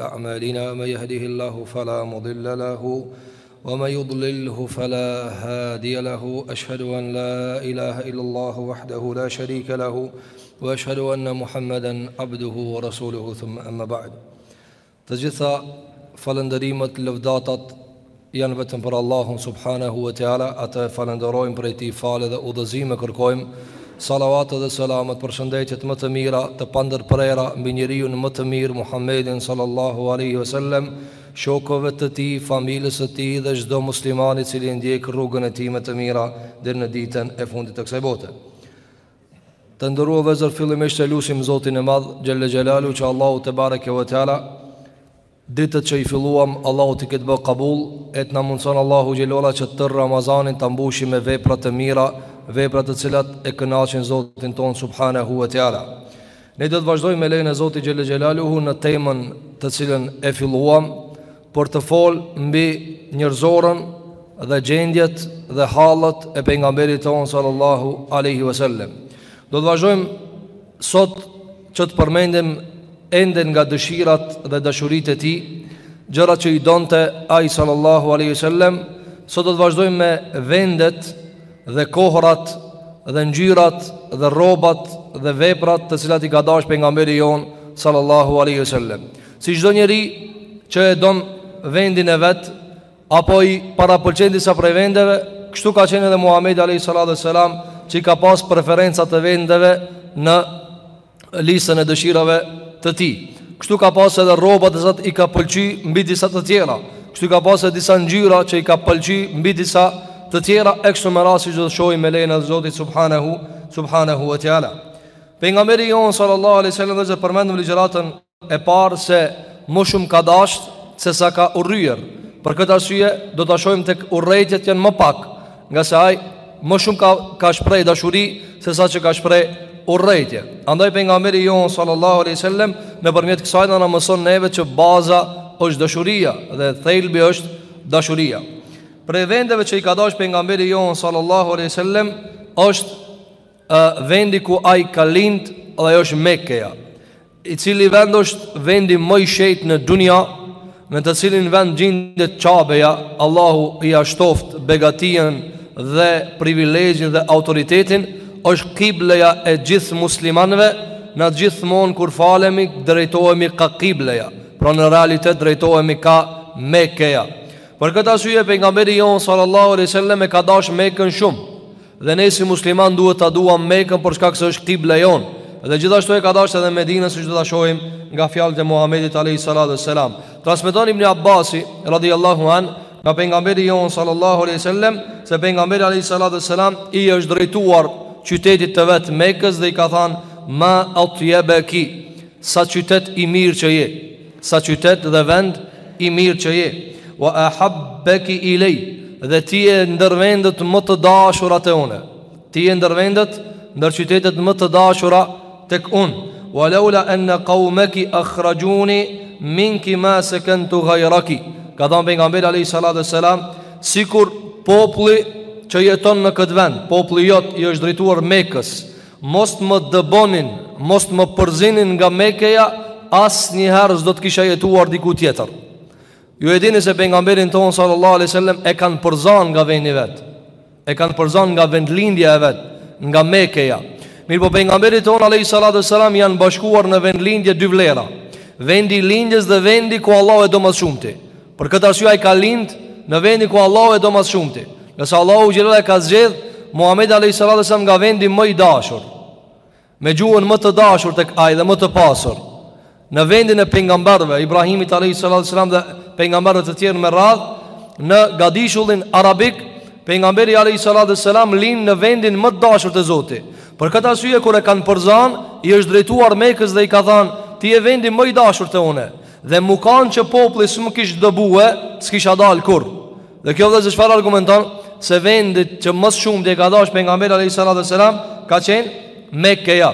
أعمالنا من يهده الله فلا مضل له ومن يضلله فلا هادي له أشهد أن لا إله إلا الله وحده لا شريك له وأشهد أن محمدا عبده ورسوله ثم أما بعد Të gjitha falënderimet, lëvdatat janë vetëm për Allahun subhanehu ve teala, atë e falënderojmë prej tij falje dhe udhëzime kërkojmë, salavatet dhe selamet, përshëndetjet më të mira, të pandërprera mbi njeriun më të mirë Muhammedin sallallahu alejhi ve sellem, shokëve të tij, familjes së tij dhe çdo muslimani i cili e ndjek rrugën e tij me të mira deri në ditën e fundit të kësaj bote. Të nderuar vëllezër fillimisht e lusim Zotin e Madh, xhel-le xhelaluhu, që Allahu tebareke ve teala, ditët që i filluam, Allahu t'i ketë bë kabul, e të na mundëson Allahu Gjellora që tërë Ramazanin ta mbushim me vepra të mira, vepra të cilat e kënaqin Zotin tonë, subhanehu ve teala. Ne do të vazhdojmë me lejen e Zotit xhel-le xhelaluhu në temën të cilën e filluam Për të fol mbi njerëzoren dhe gjendjet dhe hallet e pejgamberit tonë sallallahu alejhi ve sellem Do të vazhdojmë sot që të përmendim ende nga dëshirat dhe dashuritë e tij Gjërat që i donte ai sallallahu alejhi ve sellem Sot do të vazhdojmë me vendet dhe kohërat dhe ngjyrat dhe rrobat dhe veprat të cilat i ka dashur pejgamberi jonë sallallahu alaihi wasallam. Si çdo njeri që e don vendin e vet apo i parapëlqen disa prej vendeve, kështu ka qenë edhe Muhamedi alaihi salatu wasalam, që ka pas preferenca të vendeve në listën e dëshirave të tij Kështu ka pas edhe rroba të cilat i ka pëlqy mbi disa të tjera Kështu ka pas edhe disa ngjyra që i ka pëlqy mbi disa të tjera E kështu me radhë siç do ta shohim me lejen e zotit subhanahu, subhanahu ve teala Pejgamberi jonë sallallahu alejhi sellem edhe siç përmendëm ligjëratën e parë se më shumë ka dashtë sesa ka urryer. Për këtë arsye do ta shohim tek urrejtjet janë më pak, ngase ai më shumë ka ka shpreh dashuri sesa që ka shpreh urrejtje. Andaj pejgamberi jonë sallallahu alaihi wasallam nëpërmjet kësaj na mëson neve që baza është dashuria dhe thelbi është dashuria. Prej vendeve që i ka dashtë pejgamberi jonë sallallahu alaihi wasallam është Ë vendi ku ai ka lind dhe ajo është Mekkeja, i cili vend është vendi më i shejt në dunja, në të cilin vend gjindet Qabeja, Allahu ia shtoftë begatien dhe privilegjin dhe autoritetin, është kibleja e gjithë muslimanëve, na gjithmonë kur falemi drejtohemi ka kibleja, pra në realitet drejtohemi ka Mekkeja. Për këtë arsye pejgamberi jonë sallallahu alaihi wasallam e ka dashtë Mekkën shumë. Dhe ne si muslimanë duhet ta duam Mekën për shkak se është kibla jonë. Dhe gjithashtu e ka dashtë edhe Medinën siç do ta shohim nga fjalët e Muhamedit alayhi salatu wassalam. Transmeton Ibn Abbasi radhiyallahu an nga pejgamberi jonë sallallahu alaihi wasallam se pejgamberi alayhi salatu wassalam i është drejtuar qytetit të vet Mekës dhe i ka thënë ma atyabaki sa qytet i mirë që je. Sa qytet dhe vend i mirë që je. Wa ahabbaki ilay. Dhe ti je ndër vendet më të dashura te unë. Ti je ndër vendet, ndër qytetet më të dashura tek unë. Wa laula an qawmaki akhrajuni minki ma sakantu ghayraki. Ka thanë pejgamberi alayhi salatu wassalam, sikur populli që jeton në këtë vend, populli jot i është drejtuar Mekës, Mos të më dëbonin, mos të më përzinin nga Mekkeja, asnjëherë s'do të kisha jetuar diku tjetër. Ju e dini se pejgamberin tonë sallallahu alaihi wasallam e kanë përzan nga vendi i vet. E kanë përzan nga vendlindja e vet, nga Mekkeja. Mirëpo pejgamberit tonë alaihi salatu wasallam janë bashkuar në vendlindje dy vlera. Vendi i lindjes dhe vendi ku Allahu e do ma së shumti. Për këtë arsye ai ka lind në vendin ku Allahu e do ma së shumti. Nëse Allahu xhelal e ka zgjedh Muhamedin alayhi salatu selam nga vendi më i dashur, me gjuhën më të dashur tek ai dhe më të pasur, në vendin e pejgamberëve Ibrahimit alayhi salatu selam dhe pejgamberëve të tjerë me radhë, në gadishullin arabik, pejgamberi alayhi salatu selam lind në vendin më të dashur te Zoti. Për këtë arsye kur e kanë përzan, i është drejtuar Mekës dhe i ka thanë, "Ti je vendi më i dashur te unë." Dhe me kanë që populli s'më kish dëbue, s'kisha dalë kurrë. Dhe kjo vëllezër çfarë argumenton, se vendi që ma së shumti e ka dash pejgamberi a.s. ka qenë Mekeja.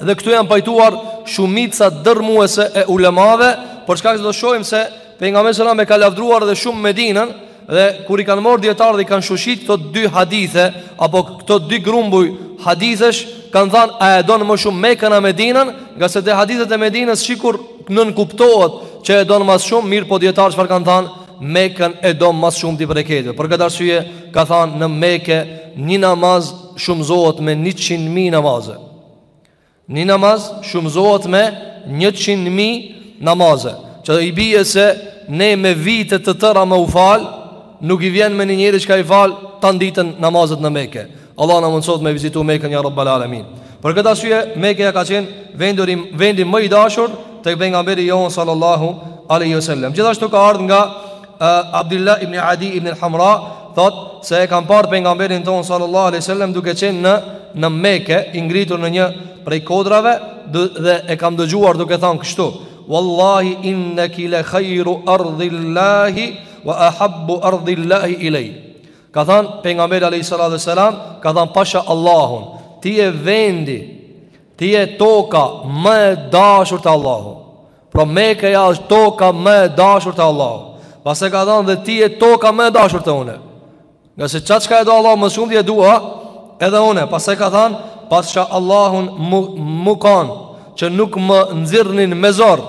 Dhe këtu janë pajtuar shumica dërrmuese e ulemave, për shkak se do shohim se pejgamberi a.s. e ka lavdëruar dhe shumë Medinën, Dhe kur i kanë marrë dijetarët dhe i kanë shoshit këto dy hadithe apo këto dy grumbuj hadithesh kanë thanë a e don më shumë Mekën a Medinën, ngase te hadithet e Medinës sikur nënkuptohet që e don ma shumë, mirëpo dijetarët çfarë kanë thanë Mekën e do ma së shumti prej këtyre. Për këtë arsye ka thanë në Mekë një namaz shumëzohet me 100.000 namaze. Një namaz shumëzohet me njëqind mijë namaze Që i bije se ne me vite të tëra me u fal Nuk i vjen me një njeri çka i fal Tanë ditën namazet në Meke Allahu na mundësoftë me vizitu Meken ja Rabbal alamin Për këtë arsye Mekeja ka qenë vend, vendi më i dashur Tek pejgamberi jonë sallallahu aleyhi sallem Gjithashtu ka ardhë nga Abdillah ibn Adi ibn al-Hamra thotë se e kam parë pejgamberin tonë sallallahu alaihi wasallam duke qenë në në Meke i ngritur në një prej kodrave dhe e kam dëgjuar duke thanë kështu wallahi innaki la khayru ardhillahi wa ahabbu ardhillahi ilay ka thanë pejgamberi alayhi salatu wasalam ka thanë pasha Allahun ti je vendi ti je toka më e dashur te Allahu Pra Mekeja është toka më e dashur te Allahu. Pastaj ka thënë dhe ti je toka më e dashur te unë. Ngase qatë çka e do Allahu më shumë dhe e dua edhe une Pastaj ka than Pasha Allahun mu, mu kan Që nuk më nxirrnin me zor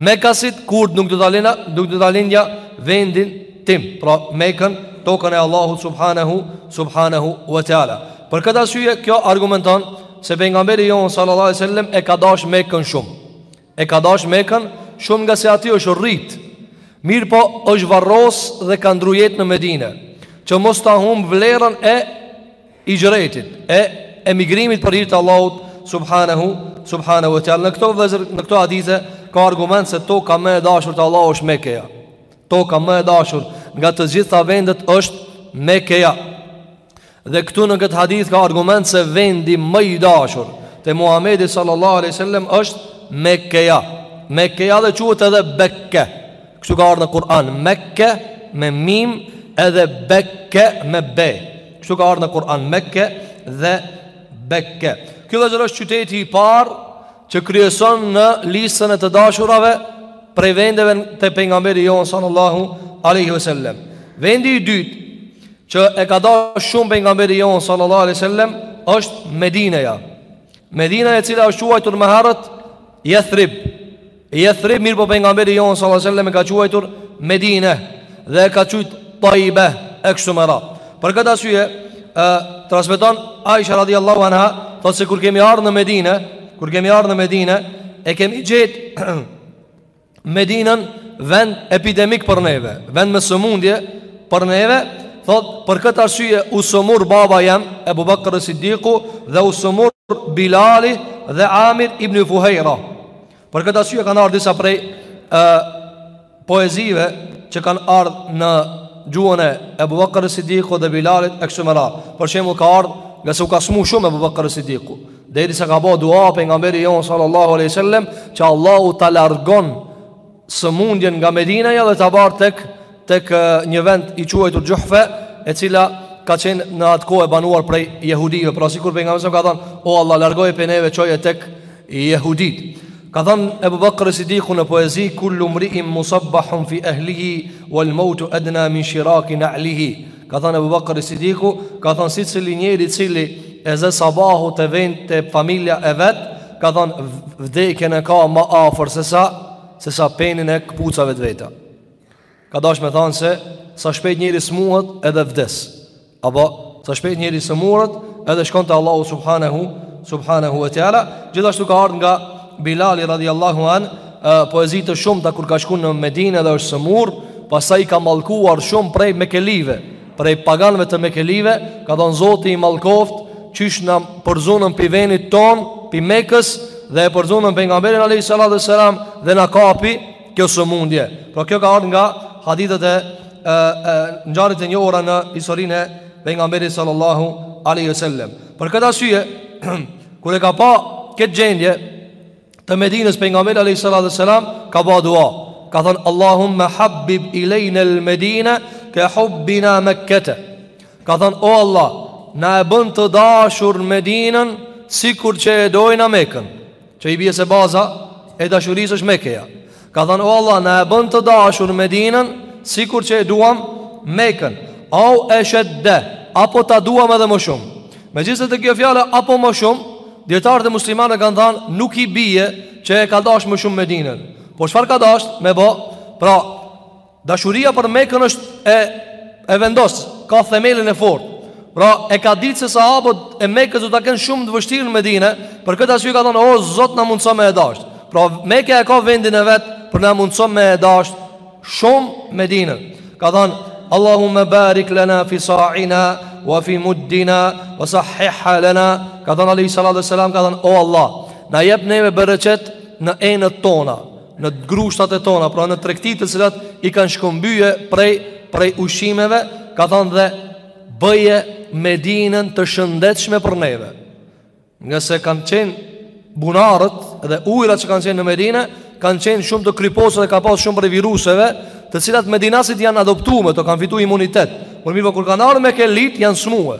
mekasit kurrë nuk do ta lina Nuk do ta linja vendin tim Pra Mekën tokën e Allahu Subhanehu Subhanehu wa teala Për këtë arsye kjo argumenton Se pejgamberi jonë sallallahu sallam E ka dash Mekën shumë E ka dash Mekën shumë ngase aty është rrit. Mirëpo është varros dhe ka ndru jetë në Medinë, që mos ta humb vlerën e hixhretit, e emigrimit për hir të Allahut subhanahu subhanahu wa taala. Në këto vllezër, në këto hadithe ka argument se toka më e dashur te Allahu është Mekeja. Toka më e dashur nga të gjitha vendet është Mekeja. Dhe këtu në këtë hadith ka argument se vendi më i dashur te Muhamedi sallallahu alaihi wasallam është Mekkeja. Mekkeja dhe quhet edhe Bekke. Kështu ka ardh në Kur'an, Mekke me mim edhe Bekke me be. Kështu ka ardh në Kur'an Mekke dhe Bekke. Kjo vllezër është qyteti i parë që kryeson në listën e të dashurave prej vendeve te pejgamberi jonë sallallahu alaihi wasallam. Vendi i dytë Që e ka dash shumë pejgamberi jonë sallallahu alaihi wasallam është Medineja. Medina e cila është quajtur më herët Jethrib. Jethrib mirëpo pejgamberi jonë sallallahu alaihi wasallam e ka quajtur Medine dhe e ka quajt Tajbe e kështu me radhë. Për këtë arsye, ë transmeton Aisha radhiyallahu anha, thotë se kur kemi ardh në Medinë, kur kemi ardh në Medinë, e kemi gjetë Medinën vend epidemik për neve, vend me sëmundje për neve, thot për këtë arsye u sëmur baba jem Ebu Bakr Siddiku dhe u sëmur Bilali dhe Amir ibn Fuhejra. Për këtë arsye kanë ardh disa prej e, poezive që kanë ardh në gjuhën e Ebu Bakr Siddiku dhe Bilalit e kështu me radhë. Për shembull ka ardh ngase u ka smu shumë Ebu Bakr Siddiku. Derisa ka bo dua pejgamberi jonë sallallahu aleyhi sallem Që Allahu ta largon sëmundjen nga Medineja dhe ta bart tek, tek një vend i quajtur Xhuhfe E cila ka qenë në atë kohë e banuar prej jehudive Pra sikur pejgamberi ka thonë O Allah largoje prej neve çoje tek jehudit Ka thonë Ebu Bakr Sidiku në poezi Kullu mriin musabbahun fi ehlihi Wal mautu edna min shiraki na'lihi Ka thënë Ebu Bakr Sidiku, ka thënë secili njeri i cili e zë sabahu te vend, te familja e vet, ka thënë vdekjen e ka më afër sesa sesa penin e këpucave të veta. Ka dash me thënë se sa shpejt njeri smuret edhe vdes. Apo sa shpejt njeri smuret edhe shkon te Allahu subhanahu subhanahu wa taala. Gjithashtu ka ardh nga Bilali radiallahu an poezi të shumta kur ka shku në Medinë dhe është sëmur, pastaj i ka mallkuar shumë prej mekelive, prej paganëve të mekelive, ka thënë Zoti i mallkoft, qysh na përzunën pi venit ton, pi Mekës dhe e përzunën pejgamberin alayhis salatu wassalam dhe na kapi kjo sëmundje. Pra kjo ka ardhur nga hadithet e ngjarjet e njohura në historinë e pejgamberit sallallahu alaihi wasallam. Për këtë arsye, kur e ka pa këtë gjendje, të Medinës pejgamberi alayhis salatu wassalam ka ba dua ka thanë Allahumma habib ilayna al-Madina ka hubbina Makkata ka thanë o Allah na e bën të dashur Medinën sikur që e dojna Mekën që i bie se baza e dashurisë është Mekeja Ka thënë, O Allah, na e bën të dashur Medinën, sikur që e duam Mekën. Au e shedde, apo ta duam edhe më shumë. Me gjithë se të kjo fjale, apo më shumë, dijetarët muslimanë kanë thënë, nuk i bije që e ka dash më shumë Medinën. Po çfarë ka dash me bo? Pra, Dashuria për Mekën është e e vendos, ka themelin e fortë. Pra e ka ditë se sahabët e Mekës do ta kenë shumë të vështirë në Medinë, për këtë arsye ka thanë o Zot na mundëso me e dash. Pra Mekeja e ka vendin e vet por na mundëso me e dash shumë Medinën. Ka thanë Allahumma barik lana fi sa'ina wa fi muddina wa sahhihha lana. Ka thanë alayhis salatu wassalam ka thanë o Allah, na jep neve bereqet në enët tona. në grushtat e tona, pra në tregti të cilat i kanë shkëmbyer prej prej ushqimeve, ka thanë dhe bëje Medinën të shëndetshme për neve. Ngase kanë qenë bunarët dhe ujrat që kanë qenë në Medinë, kanë qenë shumë të kriposura dhe ka pas shumë prej viruseve, të cilat medinasit janë adoptu me to, kanë fitu imunitet. Po mirëpo kur kanë ardhur mekelit janë smue.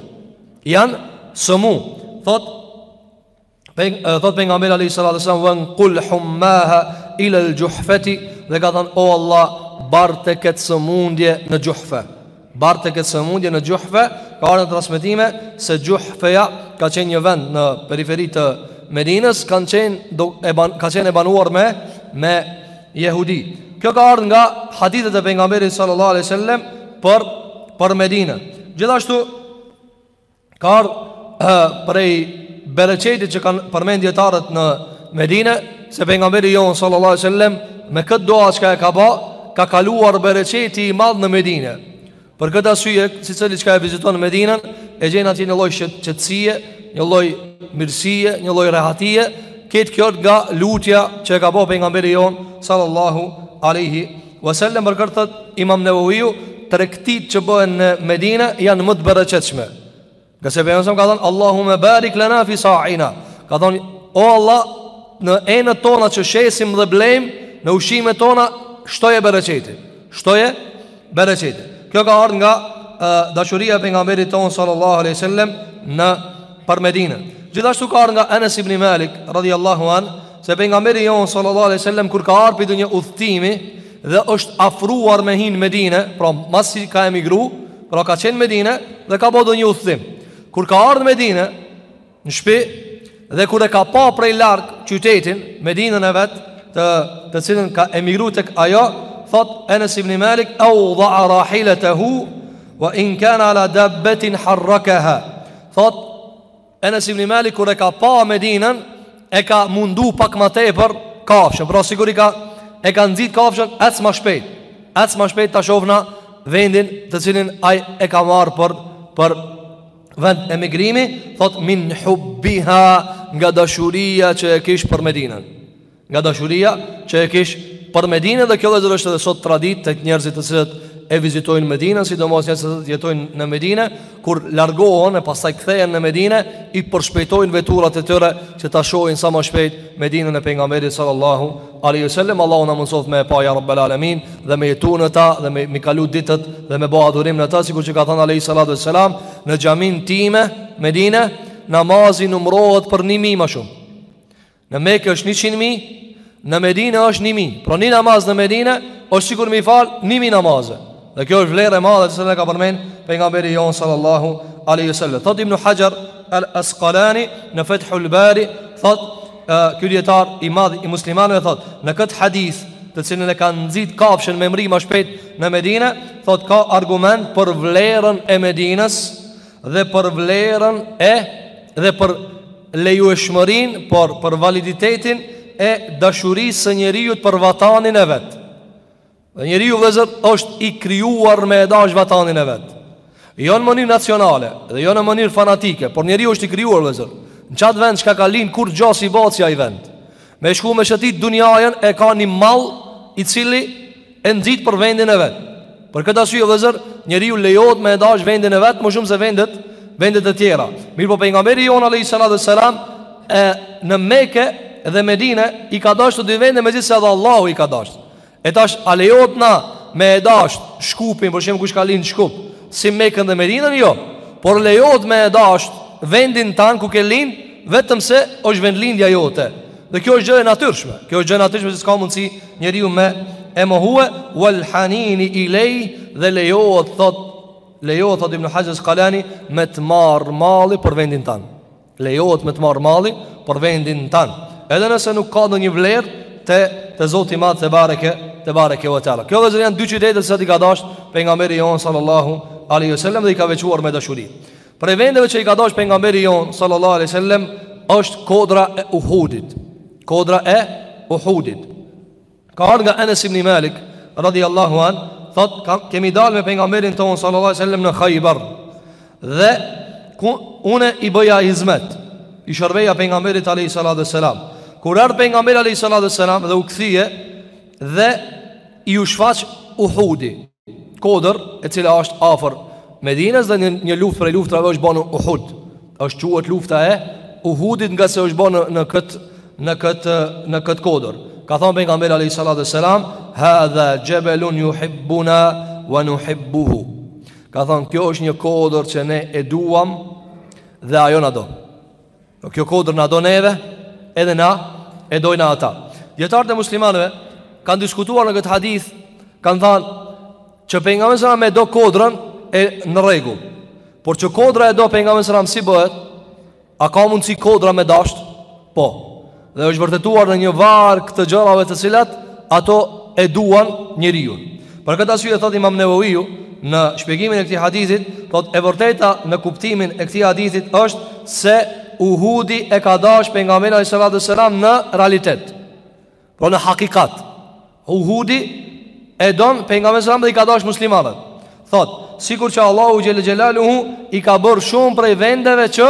Janë sëmu. Thot Peng, thot pejgamberi a.s. Venkul hummaha ilel xhuhfeti Dhe ka thënë, o Allah, barte këtë sëmundje në Xhuhfe Barte këtë sëmundje në Xhuhfe Ka ardhë në transmetime se Xhuhfeja ka qenë një vend në periferi të Medinës kanë qenë do, e ban, Ka qenë e banuar me, me jehudi Kjo ka ardhë nga hadithet e pejgamberit a.s. Për, për Medinën Gjithashtu Ka ardhë prej bereqetit që kanë përmend dijetarët në Medine Se pejgamberi jonë sallallahu sallem Me këtë dua çka e ka ba Ka kaluar bereqeti i madh në Medine Për këtë arsye, secili çka e viziton Medinen E gjen atje një lloj qetësie Një lloj mirësie, një lloj rehatie Ketë kjo nga lutja që e ka ba pejgamberi jonë Sallallahu aleyhi Wasallam për qat thot Imam Newewiu tregtitë që bëhen në Medinë janë më të bereqetshme. Nga se pejgamberi s ka thonë Allahumma barik lana fi sa'ina. Ka thonë o Allah në enët tona që shesim dhe blejmë në ushqimet tona shtoje bereqetin. Shtoje bereqetin. Kjo ka ardhur nga dashuria e pejgamberit tonë sallallahu alaihi wasallam për Medinën. Gjithashtu ka ardhur nga Anas ibn Malik radhiyallahu anhu Se pejgamberi jonë sallallahu aleyhi sallem Kur ka ardh pi donjë udhëtimi Dhe është afruar me hi n'Medine Pra masi që ka emigru Pra ka qenë n'Medine Dhe ka bo donjë udhëtim Kur ka ardh n'Medine Në shpi Dhe kur e ka pa prej larg qytetin Medinën e vet Të, të cilën ka emigru tek ajo Thot Enes ibni Malik euda'a rahiletehu Wa in kane ala dabbetin harrakeha Thot Enes ibn Malik kur e ka pa Medinën, e ka mundu pak ma tepër kafshën. Pra sikur i ka e ka nxit kafshën ec ma shpejt. Ec ma shpejt ta shofna vendin të cilin ai e ka marr për për vend emigrimi, thot min hubbiha nga dashuria që e kish për Medinën. Nga dashuria që e kish për Medinën dhe kjo vëllezër është edhe sot traditë tek njerëzit të cilët e vizitojnë Medinën, sidomos njerëzit që jetojnë në Medinë, kur largohen e pastaj kthehen në Medinë, i përshpejtojnë veturat e tyre që ta shohin sa më shpejt Medinën e pejgamberit sallallahu alaihi wasallam. Allahu na mundsoftë me e pa ya rabbal alamin dhe me jetu në ta dhe me me kalu ditët dhe me bo adhurim në ta, sikur që ka thënë alaihi salatu wasalam, në xhamin time Medinë namazi numërohet për 1000 ma shumë. Në Mekë është 100 mijë, në Medinë është 1 mijë. Pra një namaz në Medinë është sikur me fal 1 mijë namaze. Dhe kjo është vlerë e madhe të cilën e ka përmend pejgamberi jonë sallallahu alaihi wasallam. Thot Ibn Hajar al-Asqalani në Fathul Bari, thot ky dietar i madh i muslimanëve thot, në këtë hadith të cilin e ka nxit kafshën me mri ma shpejt në Medinë, thot ka argument për vlerën e Medinës dhe për vlerën e dhe për lejueshmërinë, pra për validitetin e dashurisë së njeriut për vatanin e vet. Dhe njeriu vllezër është i krijuar me e dash vatanin e vet. Jo në mënyrë nacionale dhe jo në mënyrë fanatike, por njeriu është i krijuar vllezër. Në qat vend çka ka lind kurgja s'i bohet si ai vend. Me shku me shëtit dunjajen e ka një mall i cili e nxit për vendin e vet. Për këtë arsye vllezër, njeriu lejohet me e dash vendin e vet, më shumë se vendet, vendet e tjera. Mirëpo pejgamberi jonë, alejhi salatu wasselam, edhe Meken dhe Medinen, i ka dasht të dy vendet megjithëse edhe Allahu i ka dasht. E tash a lejohet na me e dash Shkupin, për shembull kush ka lind Shkup, si Mekën dhe Medinën jo, por lejohet me e dash vendin tan ku ke lind, vetëm se është vendlindja jote. Dhe kjo është gjë e natyrshme. Kjo është gjë e natyrshme se s'ka mundsi njeriu me e mohue wal hanini ilay dhe lejohet thot lejohet thot Ibn Haxher Askalani me të marr malli për vendin tan. Lejohet me të marrë malli për vendin tan, edhe nëse nuk ka ndonjë vlerë te te Zoti i Madh tebareke tebareke ve teala. Kjo vëllezër janë dy qytete të cilat i ka dash pejgamberi jon sallallahu alaihi wasallam dhe i ka veçuar me dashuri. Prej vendeve që i ka dash pejgamberi jon sallallahu alaihi wasallam është kodra e Uhudit. Kodra e Uhudit. Ka ardhur nga Enes ibn Malik, radhiyallahu an, thotë, ka, kemi dalë me pejgamberin tonë sallallahu alaihi wasallam në Khaybar. Dhe ku unë i bëja hizmet, i shërbeja pejgamberit alayhi salatu wasalam. Kur erdh pejgamberi alayhi salatu wasalam dhe u kthye dhe iu shfaq Uhudi. Kodër, e cila është afër Medinës dhe një, një luftë prej luftërave është ba në Uhud. Është quhet lufta e Uhudit ngase është ba në kët në kët në kët kodër. Ka thënë pejgamberi alayhi salatu selam, "Hadha jabalun yuhibbuna wa nuhibbuhu." Ka thënë kjo është një kodër që ne e duam dhe ajo na do. Kjo kodër na do neve, edhe na e dojna ata. Dijetarët e muslimanëve kanë diskutuar në këtë hadith, kanë thanë, që pejgamberi alayhi salam e do kodrën është në rregull. Por që kodra e do pejgamberin alayhi salam si bëhet, a ka mundësi kodra me dashtë? Po. Dhe është vërtetuar në një varg të gjërave të cilat ato e duan njeriun. Për këtë arsye thot Imam Neveviu në shpjegimin e këtij hadithit, thot e vërteta në kuptimin e këtij hadithit është se Uhudi e ka dashur pejgamberin alayhi salatu wasalam në realitet. Pra në hakikat. Uhudi e don pejgamberin alayhi salam dhe i ka dashur muslimanët. Thot, sikur që Allahu xhel xhelaluhu i ka bërë shumë prej vendeve që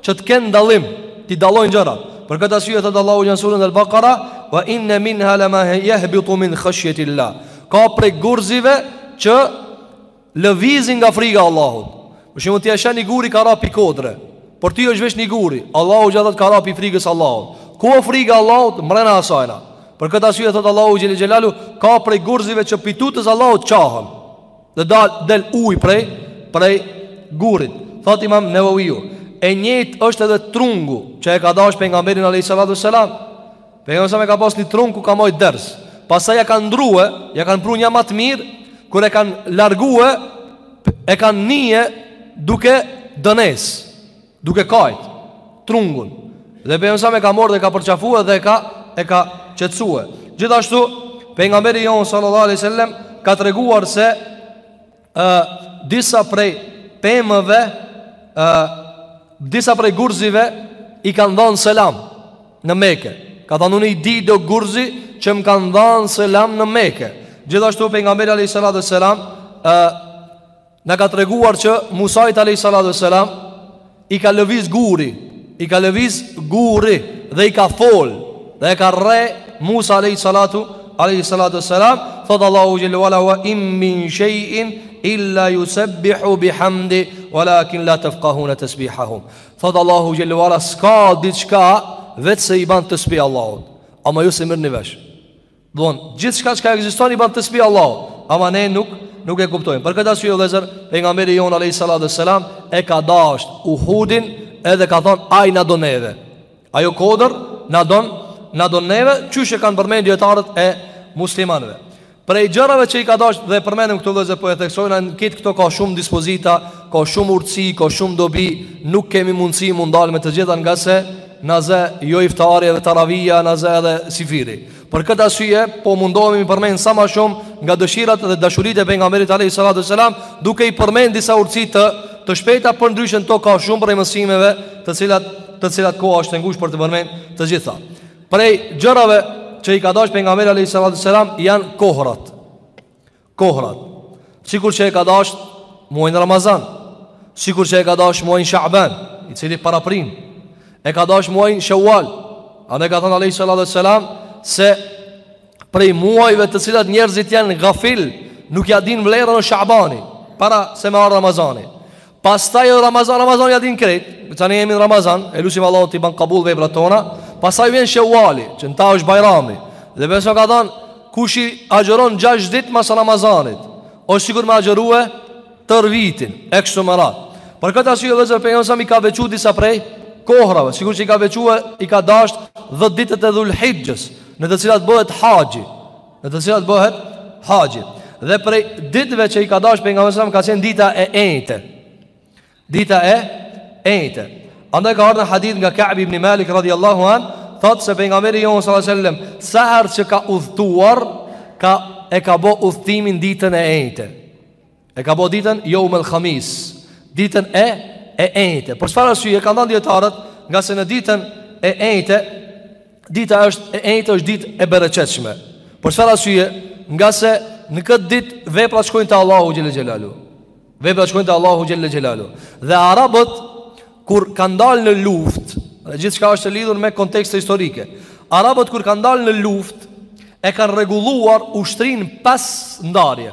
që të kenë dallim, t'i dallojnë gjëra. Për këtë arsye thot Allahu xhel xhelaluhu në suren el-Bakara, "Wa inna minha lama yahbitu min khashyati Allah." Ka prej gurzive që Lëvizin nga friga e Allahut Për shembull ti e sheh një guri ka ra pi kodre Për ty është veç një guri Allahu xhel thot ka ra pi frigës Allahut Ku o friga e Allahut mrena asajna Për këtë arsye thotë Allahu xhel xhelaluhu Ka prej gurzive që pi tutës Allahut çahen Dhe dal, del uj prej Prej gurit Thot imam Neveviu E njëjtë është edhe trungu Që e ka dash pejgamberin alayhi salatu wasalam Pejgamberi sa e ka pas një trung kur ka majt ders Pasaj ja kanë ndrrue, ja kanë pru nja ma të mirë Kur e kanë largue, e kanë nije duke dënesë Duke kajt, trungun Dhe pejgamberi sa e ka marrë dhe e ka përqafue dhe e ka, e ka qetsue Gjithashtu, pejgamberi jonë sallallahu alejhi we sellem Ka treguar se ë disa prej pemëve ë disa prej gurzive i kanë dhënë selam në Mekë. Ka thënë unë i di do gurzi që më kanë dhënë selam në Mekë. Gjithashtu pejgamberi alayhis salatu we selam ë na ka treguar që Musait alayhis salatu we selam I ka lëviz guri I ka lëviz guri Dhe i ka fol Dhe e ka rreh Musa alejhi salatu alejhi salatu selam Thotë Allahu xhel-le we ala Wa in min shejin Illa ju sebbihu bi hamdi Wa lakin la tefkahun tesbihahum Thotë Allahu xhel-le we ala S'ka diçka Vetëm se i ban tesbih Allahut Ama ju s'e merrni vesh Don, gjithçka çka ekziston i ban tesbih Allahut, ama ne nuk nuk e kuptojmë. Për këtë arsye vëllazër, pejgamberi jonë alayhis salam e ka dashur Uhudin, edhe ka thon ai na don neve. Ajo kodër na don na don neve, çysh e kanë përmendë dijetarët e muslimanëve. Prej gjërave që i ka dashur dhe e përmendëm këto vëllazër po e theksoj, në këtë këto ka shumë dispozita, ka shumë urtësi, ka shumë dobi, nuk kemi mundësi me u ndalë në të gjitha nga se Na zë jo iftari edhe taravija, na zë edhe syfyri. Për këtë arsye po mundohemi me i përmend sa më shumë nga dëshirat dhe dashuritë e pejgamberit alayhi salatu sallam, duke i përmend disa urtësi të të shpejta përndryshe në to ka shumë prej mësimeve, të cilat të cilat koha është e ngushtë për të përmend të gjitha. Prej gjërave që i ka dashur pejgamberi alayhi salatu sallam janë kohërat. kohrat Sikur që e ka dash muajin Ramazan Sikur që e ka dash muajin Shaban I cili paraprin E ka dash muajin Shawal Andaj ka thënë Alejhi Salatu we Selam Se prej muajve të cilat njerëzit janë gafil Nuk ja din vlerën o Shabani Para se me ardhë Ramazani Pastaj edhe Ramazan, Ramazan ja din krejt, e tani jemi në Ramazan, e lusim Allahun t'i ban kabul veprat tona. Pastaj vjen Shewali, që në ta është Bajrami. Dhe pejgamberi sa ka thënë, kush i agjëron 6 ditë pas Ramazanit, është sikur me agjërue tër vitin, e kështu me radhë. Për këtë arsye vëllazër pejgamberi sa i ka veçuar disa prej kohrave, sikur që i ka veçuar, i ka dashur 10 ditët e Dhulhixhes, në të cilat bëhet haxhi. Në të cilat bëhet haxhi. Dhe prej ditëve që i ka dashur pejgamberi sa ka qenë dita e enjte. Dita e enjte. Andaj ka ardhur në hadith nga Ka'b ibn Malik radhiyallahu an, thotë se pejgamberi jonë sallallahu alaihi wasallam sa herë që ka udhëtuar, ka e ka bë udhëtimin ditën e enjte. E ka bo ditën Jeum el Khamis Ditën e e enjte Për çfarë arsye kanë thanë dijetarët Nga se në ditën e enjte Dita është e enjte është ditë e bereqetshme Për çfarë arsye Ngase në këtë ditë Veprat shkojnë te Allahu Xhel-le Xhelaluhu Veprat shkojnë te Allahu Xhel-le Xhelaluhu Dhe Arabët Kur kanë dalë në luftë Dhe gjithçka është e lidhur me kontekste historike Arabët kur kanë dalë në luftë E kanë rregulluar ushtrinë pas ndarje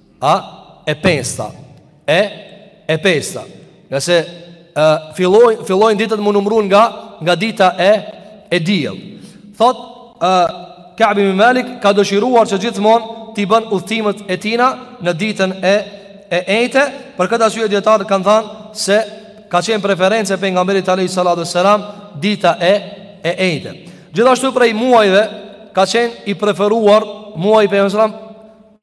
A e pesta E e pesta Nëse e, fillojnë, fillojnë ditët me u numru nga Nga dita e e diel Thotë e, Ka'b bin Malik ka dëshiruar që gjithmonë T'i bën udhëtimet e tijna Në ditën e e enjte Për këtë arsye dijetarët kanë thanë Se ka qenë preferencë e pejgamberit Alejhi Salatu ve Selam Dita e e enjte Gjithashtu prej muajve Ka qenë i preferuar Muaji pejga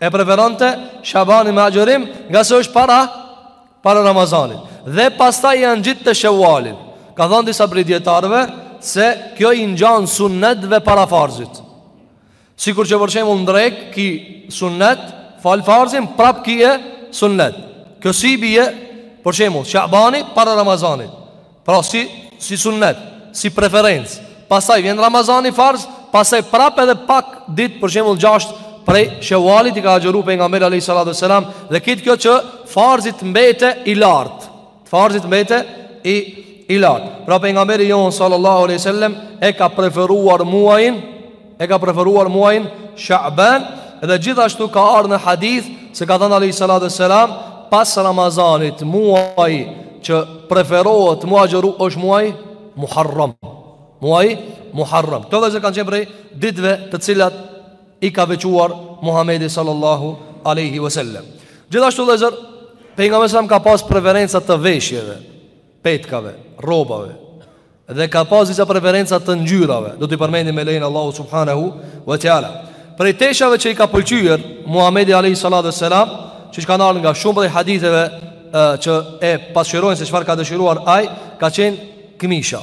E preferonte Shabanin me agjërim Ngase është para Para Ramazanit Dhe pastaj ia ngjitte shevalin Kanë thonë disa prej dijetarëve Se kjo i ngjan sunneteve para farzit Sikur që për shembull n'drekë Ki sunnet Fal farzin prap ki e sunnet Kjo si bje për shembull Shabani para Ramazanit Pra si, si sunnet, si preferencë Pastaj vjen Ramazani farz Pastaj prap edhe pak ditë për shembull gjashtë Prej shevalit i ka agjëru pejgamberi a.s. Dhe kitë kjo që farzi të mbetet i lartë Farzi të mbetet i, i lartë Pra pejgamberi jonë sallallahu alejhi ve selem E ka preferuar muajin e ka preferuar muajin Sha'ban dhe gjithashtu ka ardhur në hadith se ka thënë alejhi salatu wasallam pas Ramazanit muaji që preferohet me u agjëru është muaji Muharram. Muaji Muharram. Këto vëllezër kanë qenë prej ditëve të cilat i ka veçuar Muhamedi sallallahu alaihi wasallam. Gjithashtu vëllezër pejgamberi alejhi selam ka pas preferenca të veshjeve, petkave, rrobave. Dhe ka pas disa preferenca të ngjyrave, do t'i përmendim me lejen e Allahut subhanehu ve teala. Prej teshave që i ka pëlqyer Muhamedi alayhi salatu vesselam, që çka ka ardhur nga shumë prej haditheve e, që e pasqyrojnë se çfarë ka dëshiruar ai, ka qenë këmisha.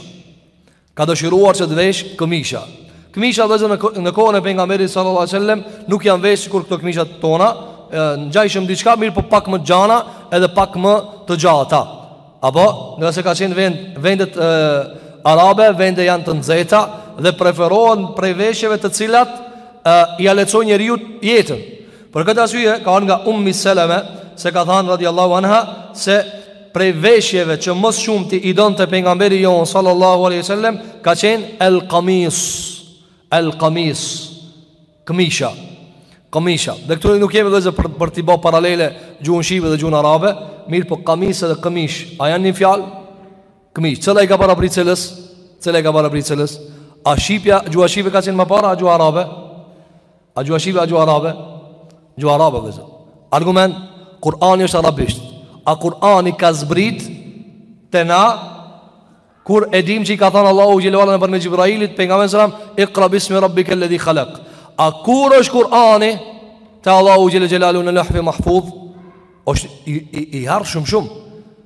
Ka dëshiruar që të vesh këmisha. Këmisha vëllezër në, në kohën e pejgamberit sallallahu alajhi wasallam nuk janë vesh sikur këto këmisha tona, ngjajshëm diçka mirëpo pak më të gjana edhe pak më të gjata. Apo, ngase ka qenë vend, vendet e, arabe, vende janë të nxehta dhe preferohen prej veshjeve të cilat e, ia lehtësojnë njeriut jetën. Për këtë arsye, ka ardhë nga ummi seleme, se ka thanë radiallahu anha, se prej veshjeve që më së shumti i donte pejgamberi jonë, sallallahu aleyhi sallem, ka qenë el kamis, el kamis, Këmisha, këmisha. Dhe këtu nuk jemi vëllezër për, për t'i bo paralele gjuhën shqipe dhe gjuhën arabe, mirëpo kamis dhe këmish, a janë një fjalë? Këmish, cila i ka parapri cilës? Cila i ka parapri cilës? A shqipja, gjuha shqipe ka qenë më para, a gjuha arabe? A gjuha shqipe, a gjuha arabe? Gjuha arabe, vëllezër. Argument, Kur'ani është arabisht. A Kur'ani ka zbrit te na Kur e dimë që i ka thënë Allahu xhele ve ala nëpërmjet Xhibrilit Pejgamberit alejhi selam Ikra bismi rabbikel-ledhi halak A kur është Kurani Te Allahu xhele ve ala në Levhi Mahfudh është i, i, i hershëm shumë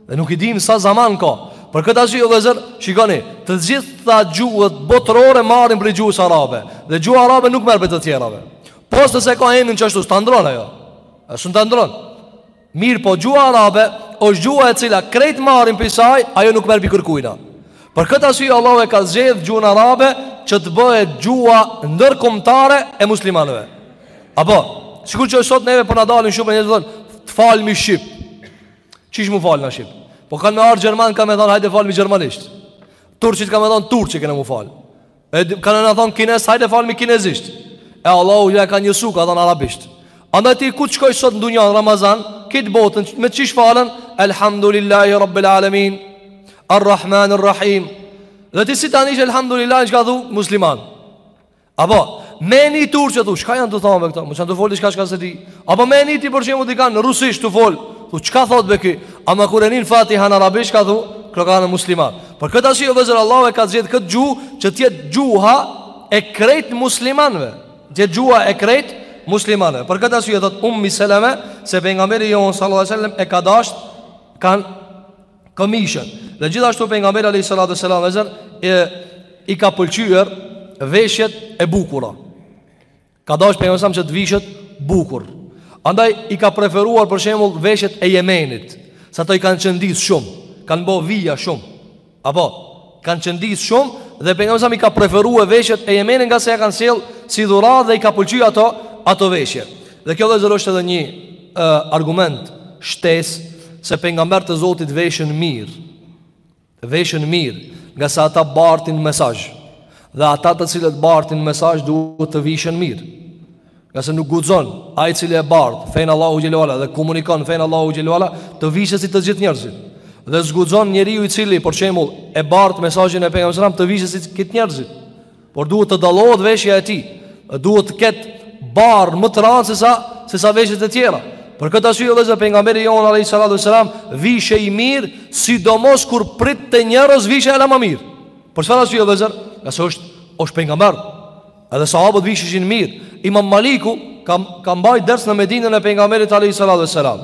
Dhe nuk i dimë sa zaman ka Për këtë arsye vëllezër, shikoni Të gjitha gjuhët botërore marrin prej gjuhës arabe Dhe gjuha arabe nuk merr prej të tjerave Pos nëse ka emën që ashtu s'ta ndrron ajo E s'un ta ndrron Mirëpo gjuha arabe është gjuha e cila krejt marrin prej saj, ajo nuk merr prej kërkujna. Për këtë arsye Allahu e ka zgjedh gjuhën arabe që të bëhet gjuha ndërkombëtare e muslimanëve. Apo, sikur që është sot neve po na dalin shumë njerëz thonë, të falmi shqip. Qysh mu fal na shqip. Po kanë me ardh gjermant kanë me thonë hajde falmi gjermanisht. Turqit kanë me thonë turqisht kena mu fal. E kanë me thon kinezt, hajde falmi kinezisht. E Allahu ja ka njësu, ka thon arabisht. Andaj ti ku të shkojsh sot në dunja n'Ramazan, krejt botën me ni qysh falen, elhamdulillahi rabbil alamin. Arrahman arrahim. Dhe ti si ta nijsh elhamdulillahi çka thu musliman. Apo me ni turqisht thu, çka janë tu thonë këto? Mos janë tu folë diçka çka s'e di. Apo me ni ti për shembull dikan rusisht tu fol. Thu çka thot be ky? Ama kur e nin Fatihanë arabisht ka thu, kokan musliman. Për këtë arsye vëllezër Allahu e ka zgjedh këtë gjuhë që të jetë gjuha e krejt muslimanëve. Të jetë gjuha e krejt muslimanëve. Për këtë arsye thot Ummi Seleme se pejgamberi jon sallallahu alajhi wasallam e ka dashur kan këmishën. Dhe gjithashtu pejgamberi alayhi salatu wasallam vëllezër i ka pëlqyer veshjet e bukura. Ka dashtë Pejgamberi alejhi selam që të vishet bukur Andaj i ka preferuar për shembull veshjet e Jemenit Se ato i kanë qëndis shumë Kanë bo vija shumë Apo kanë qëndis shumë Dhe Pejgamberi alejhi selam i ka preferu veshjet e Jemenit Ngase ia kanë sjell si dhuratë dhe i ka pëlqy ato, ato veshje Dhe kjo vëllezër është edhe një uh, argument shtesë Se pejgamberët e Zotit veshen mirë Veshen mirë, ngase ata bartin mesazh. Dhe ata të cilët bartin mesazh duhet të vishen mirë. Ngase nuk guxon ai i cili e bart fenë e Allahut xhele ve ala dhe komunikon fenë e Allahut xhele ve ala të vishet si të gjithë njerëzit. Dhe s'guxon njeriu i cili për shembull e bart mesazhin e pejgamberit alejhi selam të vishet si të gjithë njerëzit. Por duhet të dallohet veshja e tij, duhet të ketë barrë më të randë se sa se sa veshjet e tjera. Për këtë arsye vllezër pejgamberi jonë alayhi salatu selam vishej mirë, sidomos kur pritte njerëz vishej hala ma mirë. Për çfarë arsye vllezër? Ngase është është pejgamber. Edhe sahabët visheshin mirë. Imam Maliku ka ka mbajt ders në Medinën e pejgamberit alayhi salatu selam.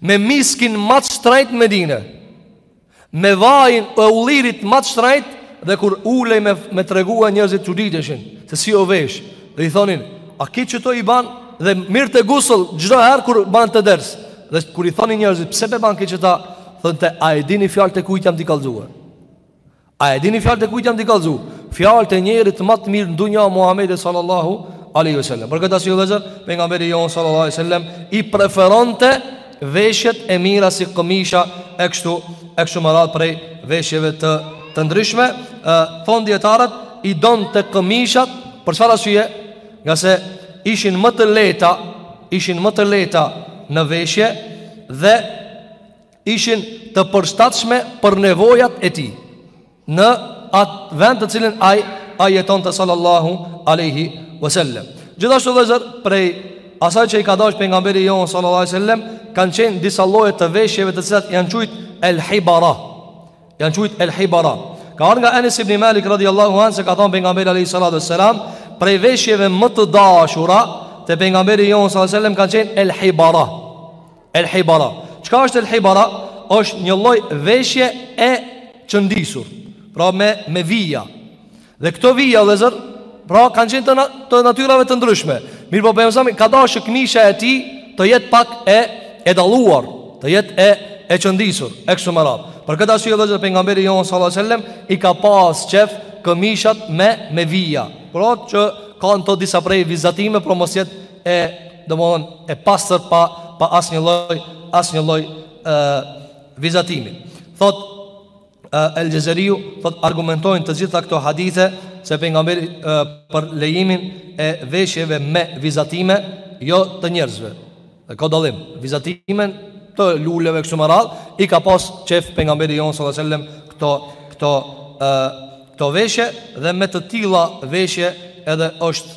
Me miskin ma t'shtrejt në Medinë. Me vajin e ullirit ma t'shtrejt dhe kur ulej me me tregua njerëzit çuditeshin se si o vesh dhe i thonin a ki qëto i ban dhe merrte gusëll çdo herë kur bante ders dhe kur i thonin njerëzit pse be ban ke qëta thonte a e dini fjalët e kujt jam tu i kallxua A e dini fjalët e kujt jam tu i kallzu? Fjalët e njerit më të mirë në dunja Muhamedi sallallahu alaihi wasallam. Për këtë arsye vllezër, pejgamberi jonë sallallahu alaihi wasallam i preferonte veshjet e mira si këmisha e kështu e kështu me radhë prej veshjeve të të ndryshme, ë thonë dijetarët i donte këmishat për çfarë arsye? Ngase ishin më të lehta, ishin më të lehta në veshje dhe ishin të përshtatshme për nevojat e tij në atë vend të cilin ai ai jetonte sallallahu alaihi wasallam. Gjithashtu vllezër prej asaj që i ka dash pejgamberi jonë sallallahu alaihi wasallam kanë qenë disa lloje të veshjeve të cilat janë quajt el hibara. Janë quajt el hibara. Ka ardhur nga Enes ibn Malik radhiyallahu anhu se ka thënë pejgamberi alaihi salatu wasalam prej veshjeve më të dashura te pejgamberi jonë sallallahu alaihi wasallam kanë qenë el hibara. El hibara Çka është el hibara? është një lloj veshje e qëndisur Pra me, me vija Dhe këto vija vllezër Pra kanë qenë të, na, të natyrave të ndryshme Mirëpo pejgamberi ka dasht këmisha e tij të jetë pak e, e dalluar Të jetë e, e qëndisur E kështu me radhë Për këtë arsye vllezër pejgamberi jonë sallat sallem I ka pas qejf këmishat me, me vija Pra që kanë to disa prej vizatime Pra mos jetë e domethonë e pastër pa pa asnjë lloj asnjë lloj ë vizatimi. Thotë El Xhezeriu thotë argumentojnë të gjitha këto hadithe se pejgamberi për lejimin e veshjeve me vizatime jo të njerëzve. Dhe ka dallim, vizatime të luleve kështu me radhë i ka pas qejf pejgamberi jonë sallallahu alajhi wasallam këto këto ë këto veshje dhe me të tilla veshje edhe është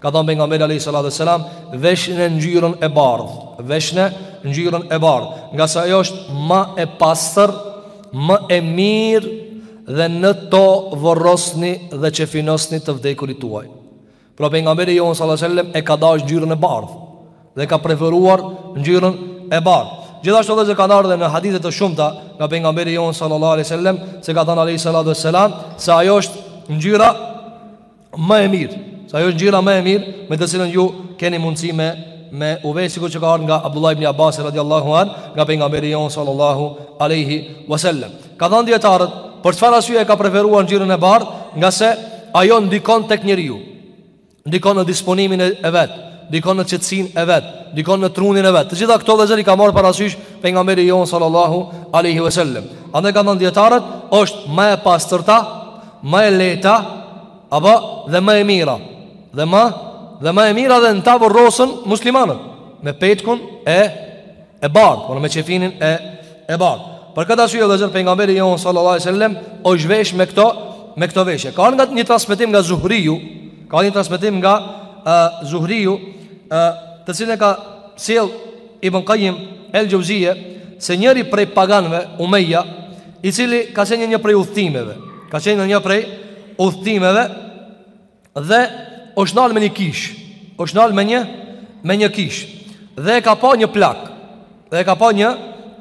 Ka thënë pejgamberi alejhi salatu vesselam, Veshne ngjyrën e bardhë, veshne ngjyrën e bardhë, ngase ajo është më e pastër, më e mirë dhe në to vorrosni dhe qefinosni të vdekurit tuaj. Pra pejgamberi jon sallallahu alejhi wasallam e ka dashur ngjyrën e bardhë dhe ka preferuar ngjyrën e bardhë. Gjithashtu edhe ka ardhur në hadithe të shumta nga pejgamberi jon sallallahu alejhi wasallam se ka thënë alejhi salatu vesselam se ajo është ngjyra më e mirë, se ajo është ngjyra më e mirë me të cilën ju keni mundësi me me u vesh sikur që ka ardhur nga Abdullah ibn Abbas radhiyallahu an, nga pejgamberi jon sallallahu alaihi wasallam. Kanë thënë dijetarët, për çfarë arsye e ka preferuar ngjyrën e bardhë, ngase ajo ndikon tek njeriu. Ndikon në disponimin e vet, ndikon në qetësinë e vet, ndikon në trunin e vet. Të gjitha këto vëllezër i ka marrë parasysh pejgamberi jon sallallahu alaihi wasallam. Andaj kanë thënë dijetarët, është më e pastërta, Më e lehta apo dhe më e mira. Dhe më dhe më e mira dhe në ta vorrosen muslimanët me petkun e e bardhë, por me qefinin e e bardhë. Për këtë arsye vëllezër pejgamberi jon sallallahu alaihi wasallam është vesh me këto me këto veshje. Ka një, një transmetim nga Zuhriu, ka një transmetim nga uh, Zuhriu, uh, të cilën e ka sjellë Ibn Qayyim el-Jawziyye se njëri prej paganëve Umayya i cili ka qenë një prej udhëtimeve, ka qenë në një prej udhëtimeve dhe është ndalë me një kishë, është ndalë me një me një kishë dhe e ka pa një plak. Dhe e ka pa një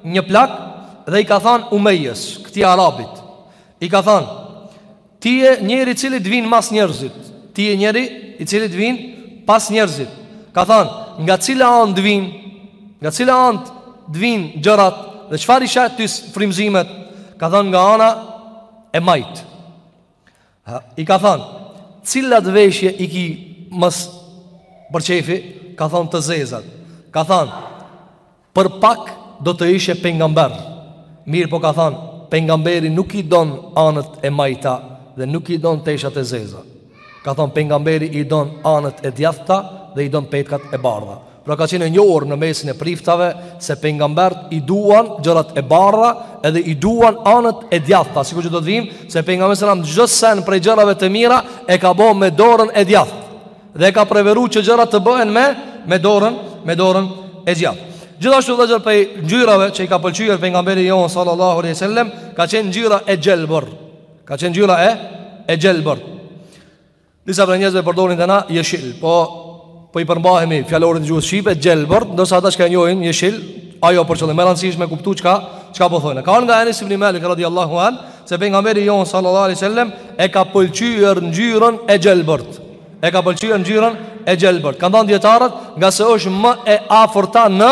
një plak dhe i ka thënë Umejës, këtij arabit. I ka thënë, Ti je njeri i cili t'vijnë mas njerëzit Ti je njeri i cili t'vijnë pas njerëzit Ka thanë, nga cila anë të vijnë Nga cila anë të vijnë gjërat Dhe çfarë i ke ti frymëzimet Ka thanë nga ana e majtë I ka thanë, cilat veshje i ki ma s'për qefi Ka thanë të zezat Ka thanë, Për pak do të ishe pejgamber. Mirëpo ka thënë, pejgamberi nuk i don anët e majta dhe nuk i don teshat e zeza. Ka thënë pejgamberi i don anët e djathta dhe i don petkat e bardha. Pra ka qenë e njohur në mesin e priftave se pejgamberët i duan gjërat e bardha edhe i duan anët e djathta, sikur që do të vijmë se pejgamberi sallallahu alajhi wasallam çdo send prej gjërave të mira e ka bërë me dorën e djathtë. Dhe ka preferuar që gjërat të bëhen me me dorën, me dorën e djathtë. Gjithashtu vëllezër prej ngjyrave që i ka pëlqyer pejgamberi jon sallallahu alaihi wasallam ka qenë ngjyra e gjelbër. Ka qenë ngjyra e e gjelbër. Disa prej njerëzve përdorin te na jeshil, po po i përmbahemi fjalorit të gjuhës shqipe gjelbër, ndërsa ata që e njohin jeshil, ajo për qëllim, e rëndësishme me kuptu çka çka po thonë. Ka ardhë nga Enes ibn Malik radhiyallahu an Se pejgamberi jonë sallallahu alaihi wasallam e ka pëlqyer ngjyrën e gjelbërt. E ka pëlqyer ngjyrën e gjelbërt. Kan thënë dietarët, nga se është më e afërta në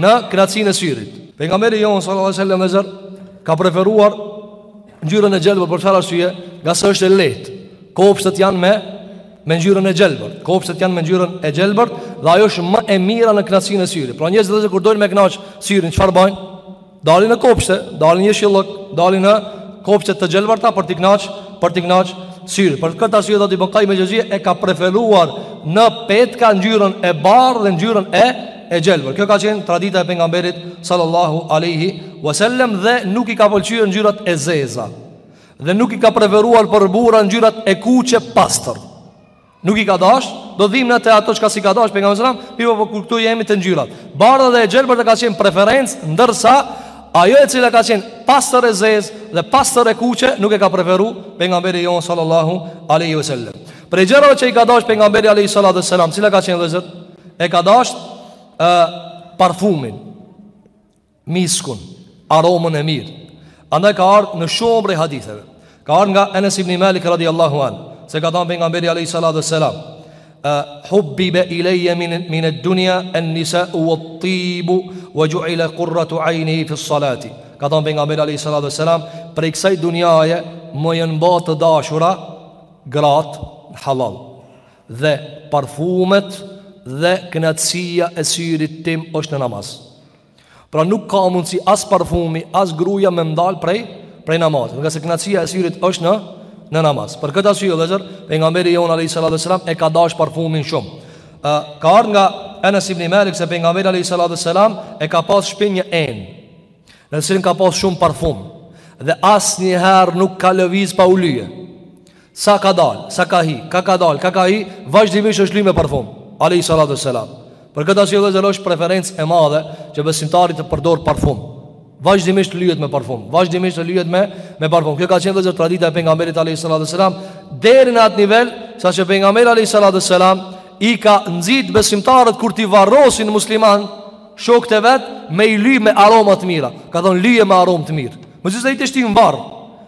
në kracinë e syrit. Pejgamberi jonë sallallahu alaihi wasallam vllezër ka preferuar ngjyrën e gjelbërt për çfarë arsye? Ngase është e lehtë. Kopshtet janë me me ngjyrën e gjelbërt. Kopshtet janë me ngjyrën e gjelbërt dhe ajo është më e mira në kënaqësinë e syrit. Pra njerëzit vllezër kur dojnë me kënaq syrin, çfarë bëjnë? Dalin në kopshte, dalin në jeshillëk, dalin në kopshte të gjelbërta për të kënaq, për të kënaq syrin. Për këtë arsye do të bëkaj me gjëzije e ka preferuar në petka ngjyrën e bardhë dhe ngjyrën e e gjelbër. Kjo ka qenë tradita e pejgamberit sallallahu alaihi wasallam dhe nuk i ka pëlqyer ngjyrat e zeza. Dhe nuk i ka preferuar për burra ngjyrat e kuqe pastër. Nuk i ka dash, do vijmë ne te ato çka s'i ka dash pejgamberi aleyhi selam, po, po kur këtu jemi te ngjyrat. Bardha dhe e gjelbërta ka qenë preferencë, ndërsa ajo e cila ka qenë pastër e zezë dhe pastër e kuqe, nuk e ka preferu pejgamberi jonë sallallahu aleyhi ve sellem. Prej gjërave që i ka dash pejgamberi aleyhi salatu ve selam, cila ka qenë vllezër, e ka dash e, parfumin. miskun, aromën e mirë. Andaj ka ardhë në shumë prej haditheve. Ka ardhë nga Enes ibn Malik radhiyallahu an, se ka thanë pejgamberi alayhi salatu wassalam, "Hubbiba ilayya min min ad-dunya an-nisa'u wat-tibu wa ju'ila qurratu 'ayni fi as-salati." Ka thanë pejgamberi alayhi salatu wassalam, "Prej kësaj dunjaje më janë ba të dashura gratë halal dhe parfumet dhe kënaqësia e syrit tim është në namaz." Pra nuk ka mundësi as parfumi, as gruja me ndal prej prej namazit, ngase kënaqësia e syrit është në në namaz. Për këtë arsye vëllazër, pejgamberi jonë alayhi salatu wasalam e ka dashur parfumin shumë. Ë ka ardhur nga Anas ibn Malik se pejgamberi alayhi salatu wasalam e ka pas në shpi një enë, në të cilën ka pas shumë parfum dhe asnjëherë nuk ka lëviz pa u lye. Sa ka dalë, sa ka hi, kah ka dalë, kah ka hi, vazhdimisht është ly me parfum, alaihi salatu wasalam. Për këtë arsye vllezër është preferencë e madhe që besimtari të përdor parfum. Vazhdimisht lyhet me parfum, vazhdimisht lyhet me me parfum. Kjo ka qenë vllezër tradita e pejgamberit alaihi salatu wasalam deri në atë nivel saqë pejgamberi alaihi salatu wasalam i ka nxit besimtarët kur t'i varrosin musliman shokët e vet me i ly me aroma të mira. Ka thon lyje me aromë të mirë. Megjithëse je te e shti n'varr.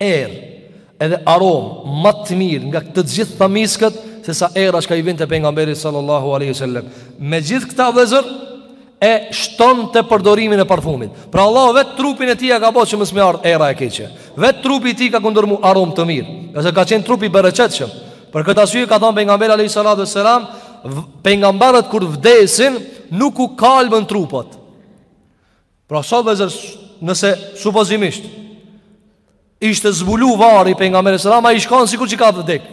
erë edhe aromë më të mirë nga të gjitha miskët sesa era çka i vinte pejgamberit sallallahu aleyhi sallem me gjithë këtë vllezër e shtonte përdorimin e parfumit pra Allahu vetë trupin e tij e ka bo që mos me ardhë era e keqe vetë trupi i tij ka kundërmu aromë të mirë se ka qenë trup i bereqetshëm për këtë arsye ka thonë pejgamberi aleyhi sallatu sallam pejgamberët kur vdesin nuk u kalben trupat Pra sot vllezër nëse supozimisht ishte zbulu varri pejgamberit alejhi selam ai ish kan sikur që ka vdek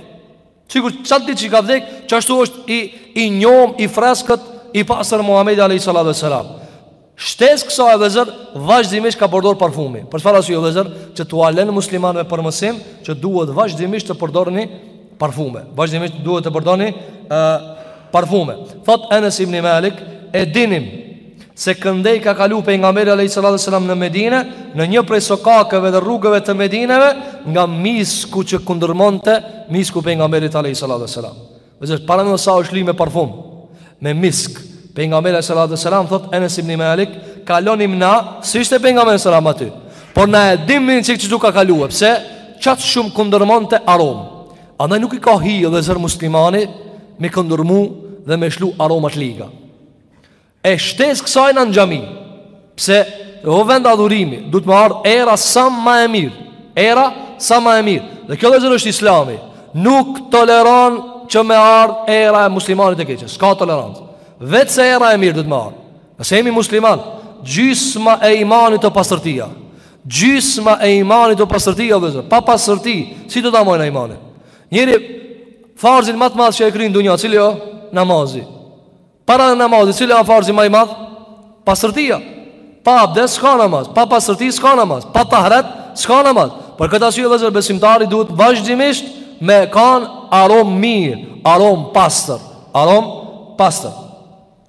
sikur qatë ditë që ka vdek që ashtu është i, i njom, i freskët i pastër Muhamedi a.s. Shtes kësaj vllezër vazhdimisht ka përdor parfumin për çfarë arsye vllezër që t'ua len muslimanve për mësim që duhet vazhdimisht të përdorni Parfume. Vazhdimisht duhet të përdorni ë parfume. Thot Enes ibn Malik, e dinim se këndej ka kalu pejgamberi alayhis salam në Medinë, në një prej sokakeve dhe rrugëve të Medineve, nga misku që kundërmonte misku pejgamberit alayhis salam. Vllezër paramendo sa është ly me parfum. me misk. Pejgamberi sallallahu alaihi wasallam thot Enes ibn Malik, kalonim na, s'ishte pejgamberi sallallahu alaihi wasallam aty. Por na e dijshim se ktu ka kalu, pse qat shumë kundërmonte aromë. Andaj nuk i ka hije vllezër muslimanit me kundërmu dhe me lshu aroma t'liga. E shtesë kësaj në në xhami. Pse, o vend adhurimi, duhet me ardhë era sa ma e mirë. Era sa ma e mirë. Dhe kjo vllezër është islami. Nuk toleron që me ardhë era e muslimanit e keqe. S'ka tolerancë. Vetëm se era e mirë duhet me ardhë. Nëse jemi musliman, gjysma e imanit o pastërtia. Gjysma e imanit o pastërtia, vllezër. Pa pastërti, si do ta mbajmë na imanin? Njëri, farzin ma të madh që e kryn në dynja, cili o? Namazi. Para namazit, cili a farzi ma i madh? Pastërtia. Pa abdes s'ka namaz, pa pastërti s'ka namaz, pa tahret s'ka namaz. Për këtë arsye vllezër besimtari duhet vazhdimisht me kan aromë t'mirë, aromë t'pastër, aromë t'pastër.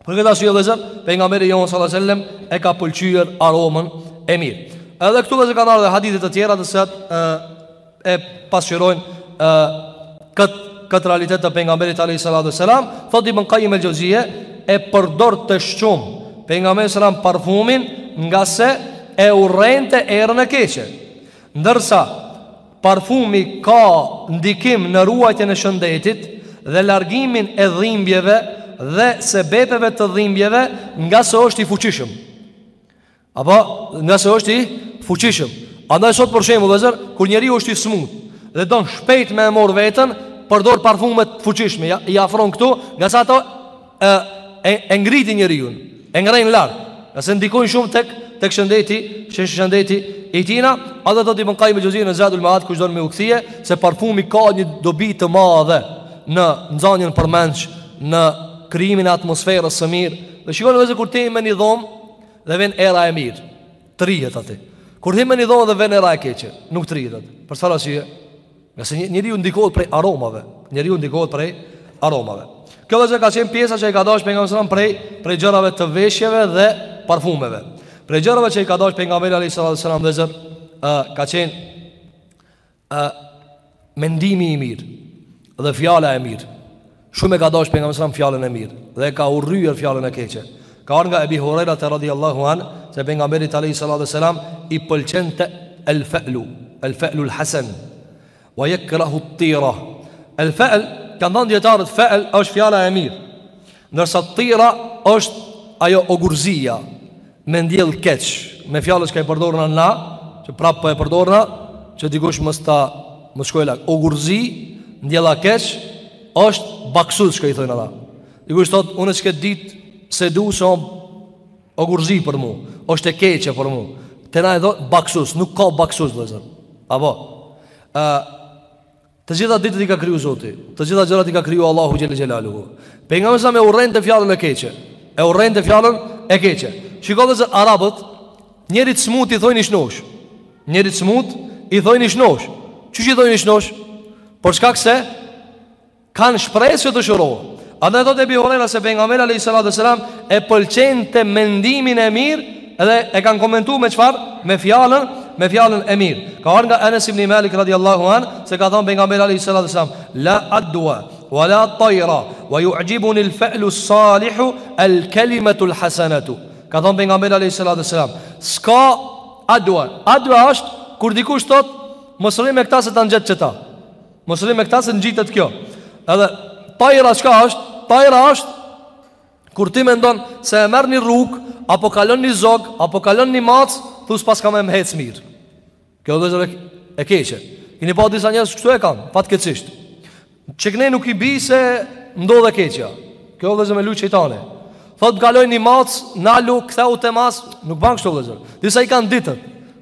Për këtë arsye vllezër pejgamberi jonë sallallahu alajhi wasallam e ka pëlqyer aromën e mirë. Edhe këtu vllezër kanë ardh edhe hadithe të tjera të cilat e pasqyrojnë ë kët kët realitet të pejgamberit alayhi salatu selam thotë ibn Qayyim el-Xheuzije e përdorte shum pejgamberi selam parfumin ngase e urrente erën e keqe ndërsa parfumi ka ndikim në ruajtjen e shëndetit dhe largimin e dhimbjeve dhe sebepeve të dhimbjeve ngase është i fuqishëm Apo, ngase është i fuqishëm. Andaj sot për shembull, vllezër, kur njeriu është i smut dhe don shpejt me e marr veten, përdor parfume të fuqishme, ja, i afron këtu, ngase ato e, e, e ngritin njeriun, e ngrejnë lart. Ngase ndikojnë shumë tek tek shëndeti, shëndeti i tina, e thotë ibn Qayyim el-Xheuzije në Zadul Ma'ad kush don me u kthy se parfumi ka një dobi të madhe në nxënien përmendsh në krijimin e atmosferës së mirë. Dhe shikoni vllezër kur t'jemi n'një dhomë Dhe vjen era e mirë, të rrihet aty. Kur hin me ni dhomë dhe vjen era e keqe, nuk të rrihet aty. Për çfarë arsye? Nga se njeriu ndikohet prej aromave, njeriu ndikohet prej aromave. Kjo vllezër ka qenë pjesa që i ka dasht pejgamberi sallallahu prej gjërave të veshjeve dhe parfumeve. Prej gjërave që i ka dasht pejgamberi alejhi salatu wasallam vllezër ka qenë ë mendimi i mirë dhe fjala e mirë. Shumë e ka dasht pejgamberi sa fjalën e mirë dhe e ka urry fjalën e keqe. Ka ardhur nga Ebi Hurairate radhiyallahu an se pejgamberi alejhi salatu wasallam i pëlqente el fa'lu, el fa'lu el hasan wa yakrahu at-tira. El fa'l kanë thanë dijetarët fa'l është fjala e mirë. Ndërsa tira është ajo ogurzia Me ndjell keq Me fjalë çka i përdorna na Që prap për po e përdorna Që dikush mos ta, mos shko, a Ogurzi, ndjell keq është baksuz çka i thojnë ata Dikush thot, unë qe këtë dit S'e du se asht Ogurzi për mu është e keqe për mu Te na e thot, baksuz, nuk ka baksuz vllezër Apo uh, Të gjitha ditët i ka kriju Zoti, të gjitha gjërat i ka kriju Allahu xhel xhelaluhu. Pejgamberi sam e urrente fjalën e keqe. E urrente fjalën e keqe. Shikoni se arabët njerit smut i thojnë shnosh. Njerit smut i thojnë shnosh. Qysh i thojnë shnosh? Për shkak se kanë shpresë që të shërohen. Andaj thotë Ebi Hurajra se Pejgamberi alejhi salatu ves selam e pëlqente mendimin e mirë dhe e kanë komentu me çfarë? Me fjalën, me fjalën e mirë. Ka ardhur nga Enes ibn Malik radiallahu an se ka thonë Pejgamberi alejhi salatu ves selam, "La adwa wa la tayra wa yu'jibuni al-fa'lu as-salihu al-kalimatu al-hasanatu." Ka thonë Pejgamberi alejhi salatu ves selam, "S'ka adwa. Adwa është kur dikush thotë mos rri me këta se ta ngjet qeta." Mos rri me këta se ngjitet kjo. Edhe tajra çka është? Tajra është kur ti mendon se e merr një rrugë apo kalon një zog apo kalon një mac, thus paska me m'hec mirë. Kjo vllezër e keqe. Keni pa disa njerëz kështu e kanë, fatkeqësisht. Qe kjo nuk i bi se m'ndodh e keqja. Kjo vllezër me lujt shejtani. Thot m'kaloj një mac, nalu, ktheu tema s', nuk ban kështu vllezër. Disa i kanë ditët.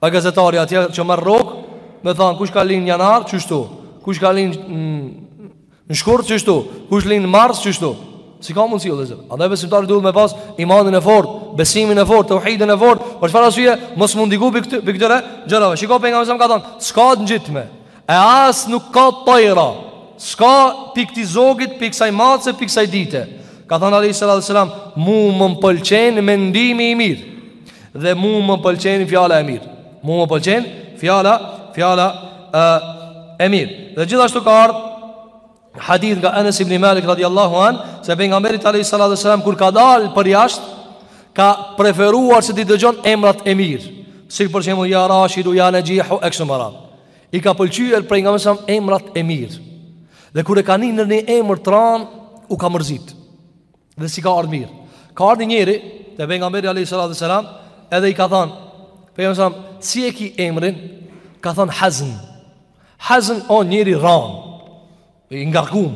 A gazetari atje që merr rrogë Me thanë kush ka le n'janar qështu Kush ka le mm, në shkurt qështu Kush len në mars qështu Si ka mundësi o vllezër Andaj besimtari duhet me pas imanin e fort Besimin e fort, teuhidin e fort Për çfarë arsye mos me u ndiku pi këtëre gjërave Shiko pejgamberi sam ka thonë S'ka të ngjitme E as nuk ka tajra S'ka pi kti zogit, pi ksaj mace, pi ksaj dite Ka thënë alejhi salatu ves selam Mu më më pëlqen mendimi i mirë Dhe mu më pëlqen fjala e mirë Mu më pëlqen fjala, fjala e mirë Dhe gjithashtu ka ardhë Hadith nga Anas ibn Malik radhiyallahu an, se pejgamberi alayhi salatu wasalam kur ka dal përjashtë, ka preferuar se t'i dëgjon emrat e mirë. Si për shembull ya Rashidu ya Najihu e kshtu me radhë. I ka pëlqyer pejgamberit a.s. emrat e mirë. Dhe kur e ka nin nonjë emër t'ranë, u ka mërzit. Dhe s'i ka ardhë mirë Ka ardhë njëri te pejgamberi alayhi salatu wasalam Edhe i ka thanë pejgamberi Si e ki emrin Ka thanë Hazn Hazn o njeri i ranë I ngarkum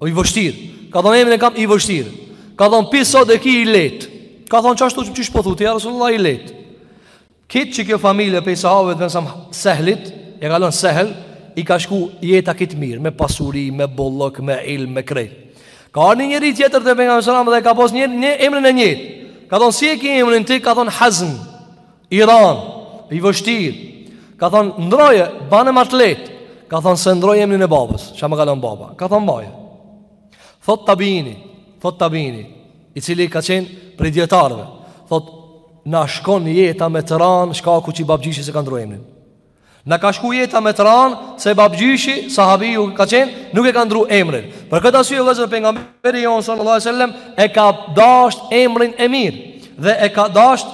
O i vështir Ka thanë emrin e kam i vështir Ka thanë pi sodit e ki i leht Ka thanë qashtu qysh po thu ti Ja Rasulullah i leht Kejt kjo familje pej sahabëve të Sehlit, e ka lon Sehl, i ka shku jeta kejt mirë, me pasuri, me bollëk, me ilm, me krejt. Ka ardh një njeri tjetër te pejgamberi a.s. dhe ka pas një, një emrin e njëjtë. Ka thonë, si e ki emrin ti, ka thonë, Hazn, i ranë, i vështirë. Ka thonë, ndrroje, bane ma t'leht. Ka thonë, s'e ndrroj emrin e babës, që më ka lon baba. Ka thonë, baje. Thot tabini, thot tabini, i cili ka qenë prej dijetarëve, thot, na shkon jeta me të ranë, shkaku që babgjyshi s'e ka ndrru emrin. Na ka shku jeta me të ranë, se babgjyshi, sahabiju ka qenë, nuk e ka ndrru emrin. Për këtë arsye, vllezër pejgamberi jonë, sallallahu a sellem, e ka dasht emrin e mirë, dhe e ka dasht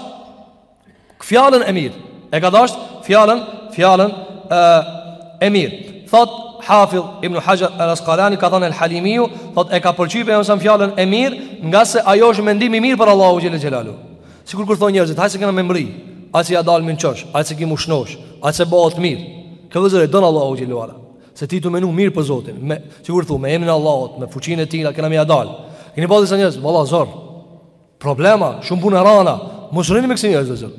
Fjalën e mirë. E ka dashtë fjalën, fjalën e, e mirë. Thot Hafiz Ibn Hajar al-Asqalani ka thënë al-Halimiu, thot e ka pëlqyer pejgamberi a.s. fjalën e mirë, ngase ajo është mendim i mirë për Allahun xhele xhelaluhu. Sikur kur thonë njerëzit, hajt se kena me mrri, hajt se ja dalmi n'qosh, hajt se ki m'u shnosh, hajt se bëhet mirë. Këtë vllezër e don Allahu xhele ve ala. Se ti të menu mirë për Zotin, me sikur thu me emrin e Allahut, me fuqinë e tij, a kena më ja dal. Keni pa disa njerëz, valla zor. Problema, shumë punë e ranë Mos rrini me kësi njerëz vllezër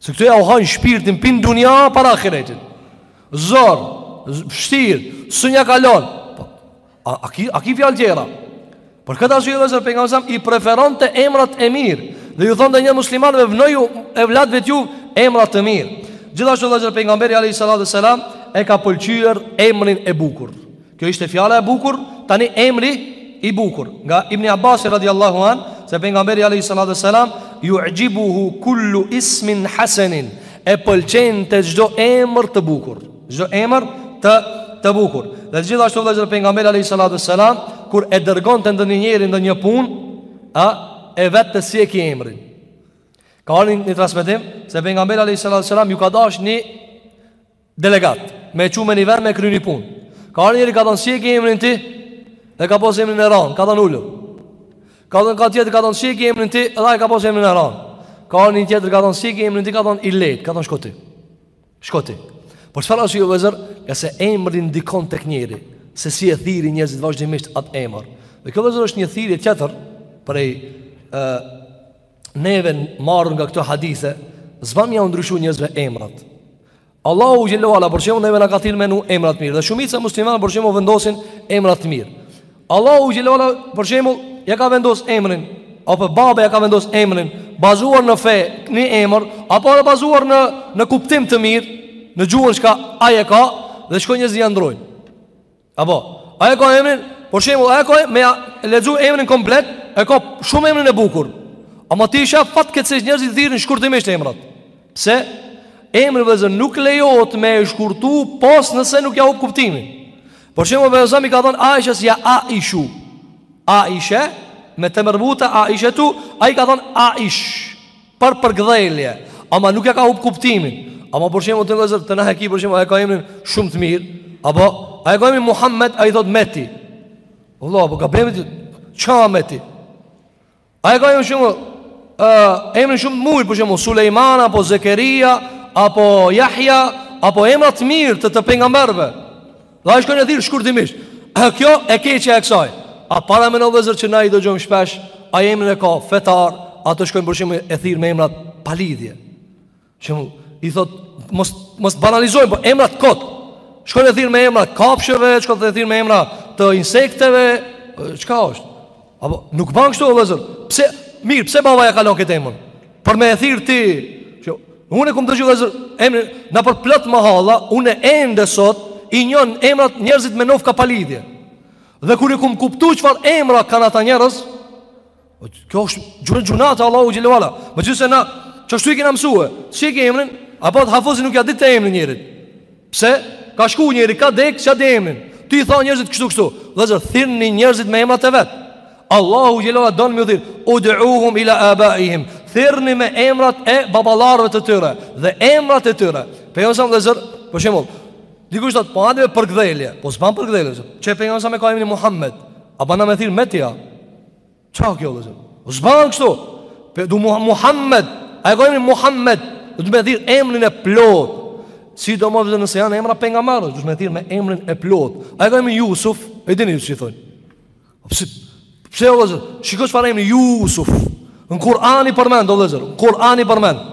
Se këta jau hajnë shpirtin pi n'dunja para ahiretit Zor, vështirë, s'na kalon po, A, a, ki, a ki fjalë tjera Për këtë arsye vllezër pejgamberi a.s. i preferonte emrat e mirë Dhe ju thonte një muslimanëve vnoju evlatëve t'juv emra të mirë Gjithashtu vllezër pejgamberi a.s. e ka pëlqyer emrin e bukur Kjo ishte fjala e bukur, tani emri i bukur. Nga Ibn Abbas radhiyallahu an, se pejgamberi alayhi salatu wasalam yu'jibuhu kullu ismin hasanin, e pëlqente çdo emër të bukur. Çdo emër të të bukur. Dhe gjithashtu vëllezër pejgamberi alayhi salatu wasalam kur e dërgonte ndonjë njeri ndonjë punë, a e vette si e ki emrin. Ka ardh një transmetim se pejgamberi alayhi salatu wasalam ju ka dash një Delegat, me e çu në një vend me kry një punë Ka ardh njëri ka thonë si e ke emrin ti Dhe ka pas emrin e ranë, ka thonë ulu Ka thonë ka tjetër ka thonë si e ke emrin ti Dhe ka pas emrin e ranë Ka ardh një tjetër ka thonë si e ke emrin ti Ka thonë i lehtë, ka thonë shko ti Shko ti Por çfarë arsye o vllezër E se emri ndikon tek njeri Se si e thirrin njerëzit vazhdimisht atë emër Dhe kjo vllezër është një thirrje tjetër Prej e, neve marrë nga këto hadithe, s'ban me ja ndryshu njerëzve emrat. Allahu xhele ve ala, për shembull neve na ka thirr me vnu emra të mirë, dhe shumica e muslimanëve për shembull vendosin emra të mirë. Allahu xhele ve ala, për shembull, ja ka vendos emrin, apo baba ja ka vendos emrin, bazuar në fe, një emr, apo dhe bazuar në, në kuptim të mirë, në gjuhën çka ai e ka, dhe shkojnë njerëzit ja ndrrojnë. Apo, ai e ka emrin, për shembull, ai e ka emrin, me ja lexu emrin komplet, e ka shumë emrin e bukur. Ama tash fatkeqësisht njerëzit i thirrin shkurtimisht emrat. Pse, emri vllezër nuk lejohet me e shkurtu pos nëse nuk ja hup kuptimin. Për shembull, pejgamberi i ka thonë, Aishes ja Aishu. Aishe, me te merbuta, Aishetu, ai i ka thonë, Aish. Për përgdhelje, ama nuk ja ka hup kuptimin. Ama për shembull të ngozë të na haki për shembull ai e ka emrin shumë të mirë, apo ai e ka emrin Muhammed, ai i thot Meti. Vëlla, po gabim ti. Çka Meti? Ai e ka emrin shumë ë emrin shumë të mirë për shembull Sulejman apo Zekeria apo Jahja apo emra të mirë të të pejgamberëve. Dhe ai shkon e thirr shkurtimisht A kjo e keqja e kësaj A paramendo vllezër që na i dëgjojmë shpesh Ai emrin e ka fetar Ata shkojnë për shembull e thirrin me emra pa lidhje Që mu i thot Mos, mos banalizojmë po emra kot Shkojnë e thirrin me emra të kafshëve Shkojnë e thirrin me emra të insekteve Çka është A po nuk ban kështu o vëllazër. Pse mirë, pse baba ja ka lënë këtë emër? Për me e thirr ti. Kjo, unë kum dëgjuar vëllazër, emri nëpër plot mahalla, unë ende sot i njoh emrat njerëzit me nofka pa lidhje. Dhe kur i kum kuptu çfarë emra kanë ata njerëz, po kjo është gjynah gjynah te Allahu xhele ve ala. Megjithëse na qashtu i kemi mësuar, si e ke emrin? Apo te hafëzi nuk ja dite emrin njerit. Pse? Ka shku njëri, ka vdek, s'ja di emrin. Ti i tha njerëzit kështu kështu. Vëllazër, thirrni njerëzit me emrat e vet. Allahu xhele ve ala don me i thirr, ud'uhum ila abaihim. Thirrni me emrat e baballarëve të tyre dhe emrat e tyre. Pejgamberi sa vëllazër, për shembull, dikush thotë, po hajde përgdhelje. Po s'ban përgdhelje. Qe pejgamberi sa e ka emrin Muhammed? A ban me e thirr Meti? Ça kjo vllezër? O s'ban kështu Pe du Muhammed Ai e ka emrin Muhammed Du me thirr emrin e plot Sidomos vllezër nëse janë emra pejgamberëve Du me thirr me emrin e plot Ai e ka emrin Jusuf E dini ju që i thojnë Pse, pse o vllezër Shiko çfarë emri Jusuf Në Kur'an e përmend o vllezër Në Kur'an e përmend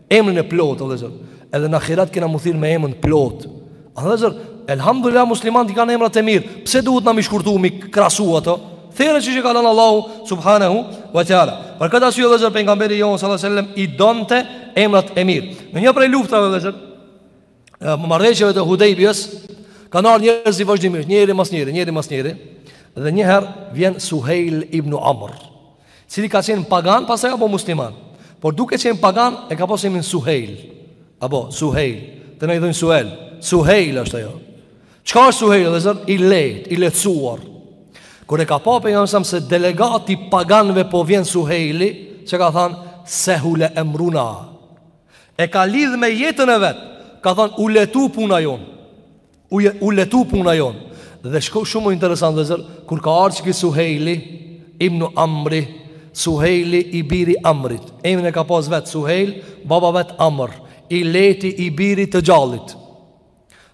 Emrin e plotë, o vllezër Edhe në ahiret kena m'u thirr me emrin plotë A vllezër Elhamdulillah muslimanët i kanë emrat e mirë Pse duhet na m'i shkurtu m'i krasu ato There që që ka lanë Allahu Subhanehu Wa teala Për këtë arsye vllezër Pejgamberi jonë alejhi salatu ve selam I donte emrat e mirë Në një prej luftrave vllezër marrëveshjeve të Hudejbijes kanë ardh njerëzit vazhdimisht, njëri mas njëri, njëri mas njëri dhe një herë vjen Suheil ibn Amr, i cili ka qenë pagan, pastaj a bo musliman. Por duke qenë pagan e ka pasur emrin Suheil. Apo Suheil, te na i thonë Suheil. Suheil është ajo. Çka është Suheil, vllezër, i lehtë, i lehtësuar. Kur e ka pa Pejgamberi a.s. se delegati i paganëve po vjen Suheili, çka ka thënë Sehule Emruna. E ka lidh me jetën e vet. Ka thënë u lehtu puna jonë. U, u lehtu puna jonë. Dhe shiko shumë interesant vllezër, kur ka ardh ky Suhejli ibn Amri, Suhejli i biri i Amrit. Emrin e ka pas vet Suhejl, baba vet Amr, i lehti i biri i të gjallit.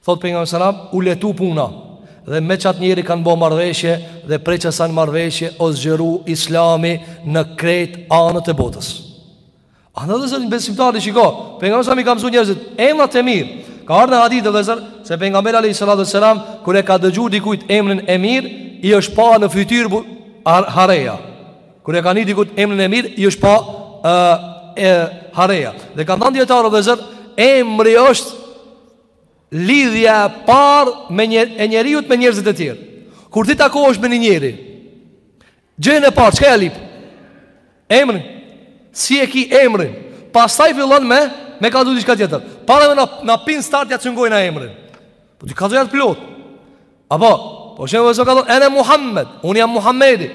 Thotë pejgamberi sallallahu alajhi wasallam u lehtu puna dhe me qat njeri kanë bë marrëveshje dhe prej qasaj marrëveshje o zgjeru Islami në krejt anët e botës. Andaj vllezër besimtarë shiko Pejgamberi a.s. i ka mësu njerëzit Emrat e mirë Ka ardh në hadithe vllezër Se Pejgamberi alejhi salatu ve selam Kur e ka dëgju dikujt emrin e mirë I është pa në fytyrë bu hareja Kur e ka ni dikujt emrin e mirë I është pa e, e, hareja Dhe kanë thanë dijetarët vllezër Emri është Lidhja e parë me njer, e njeriut me njerëzit e tjerë Kur ti takohesh me një njeri Gjënë e parë, çka i lyp? Emrin Si e ki emrin Pastaj fillon me Me kallzu diçka tjetër Po ne me na pyt n'start ja cungojna emrin Po ti kallzoja të plotë Apo Për shembull ka thanë Ene Muhammed Unë jam Muhammedi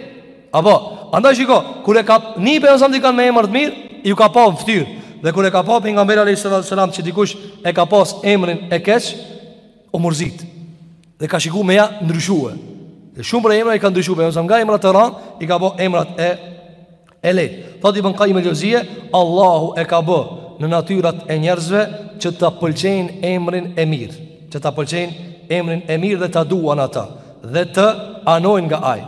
Apo Andaj shiko Kur e ka ni Pejgamberi a.s. dikan me emër të mirë Ju ka pa në fytyrë Dhe kur e ka pa Pejgamberi a.s. Që dikush e ka pas emrin e keq U mërzit Dhe ka shiku me ja ndryshue Dhe shumë prej emrave i ka ndryshue Pejgamberi a.s. nga emra të randë I ka bo emrat e E lehtë Thotë Ibn Kajjim el Xheuzije Allahu e ka bë Në natyrat e njerëzve Që ta pëlqejnë emrin e mirë Që ta pëlqejnë emrin e mirë Dhe ta duan ata Dhe të anojnë nga ai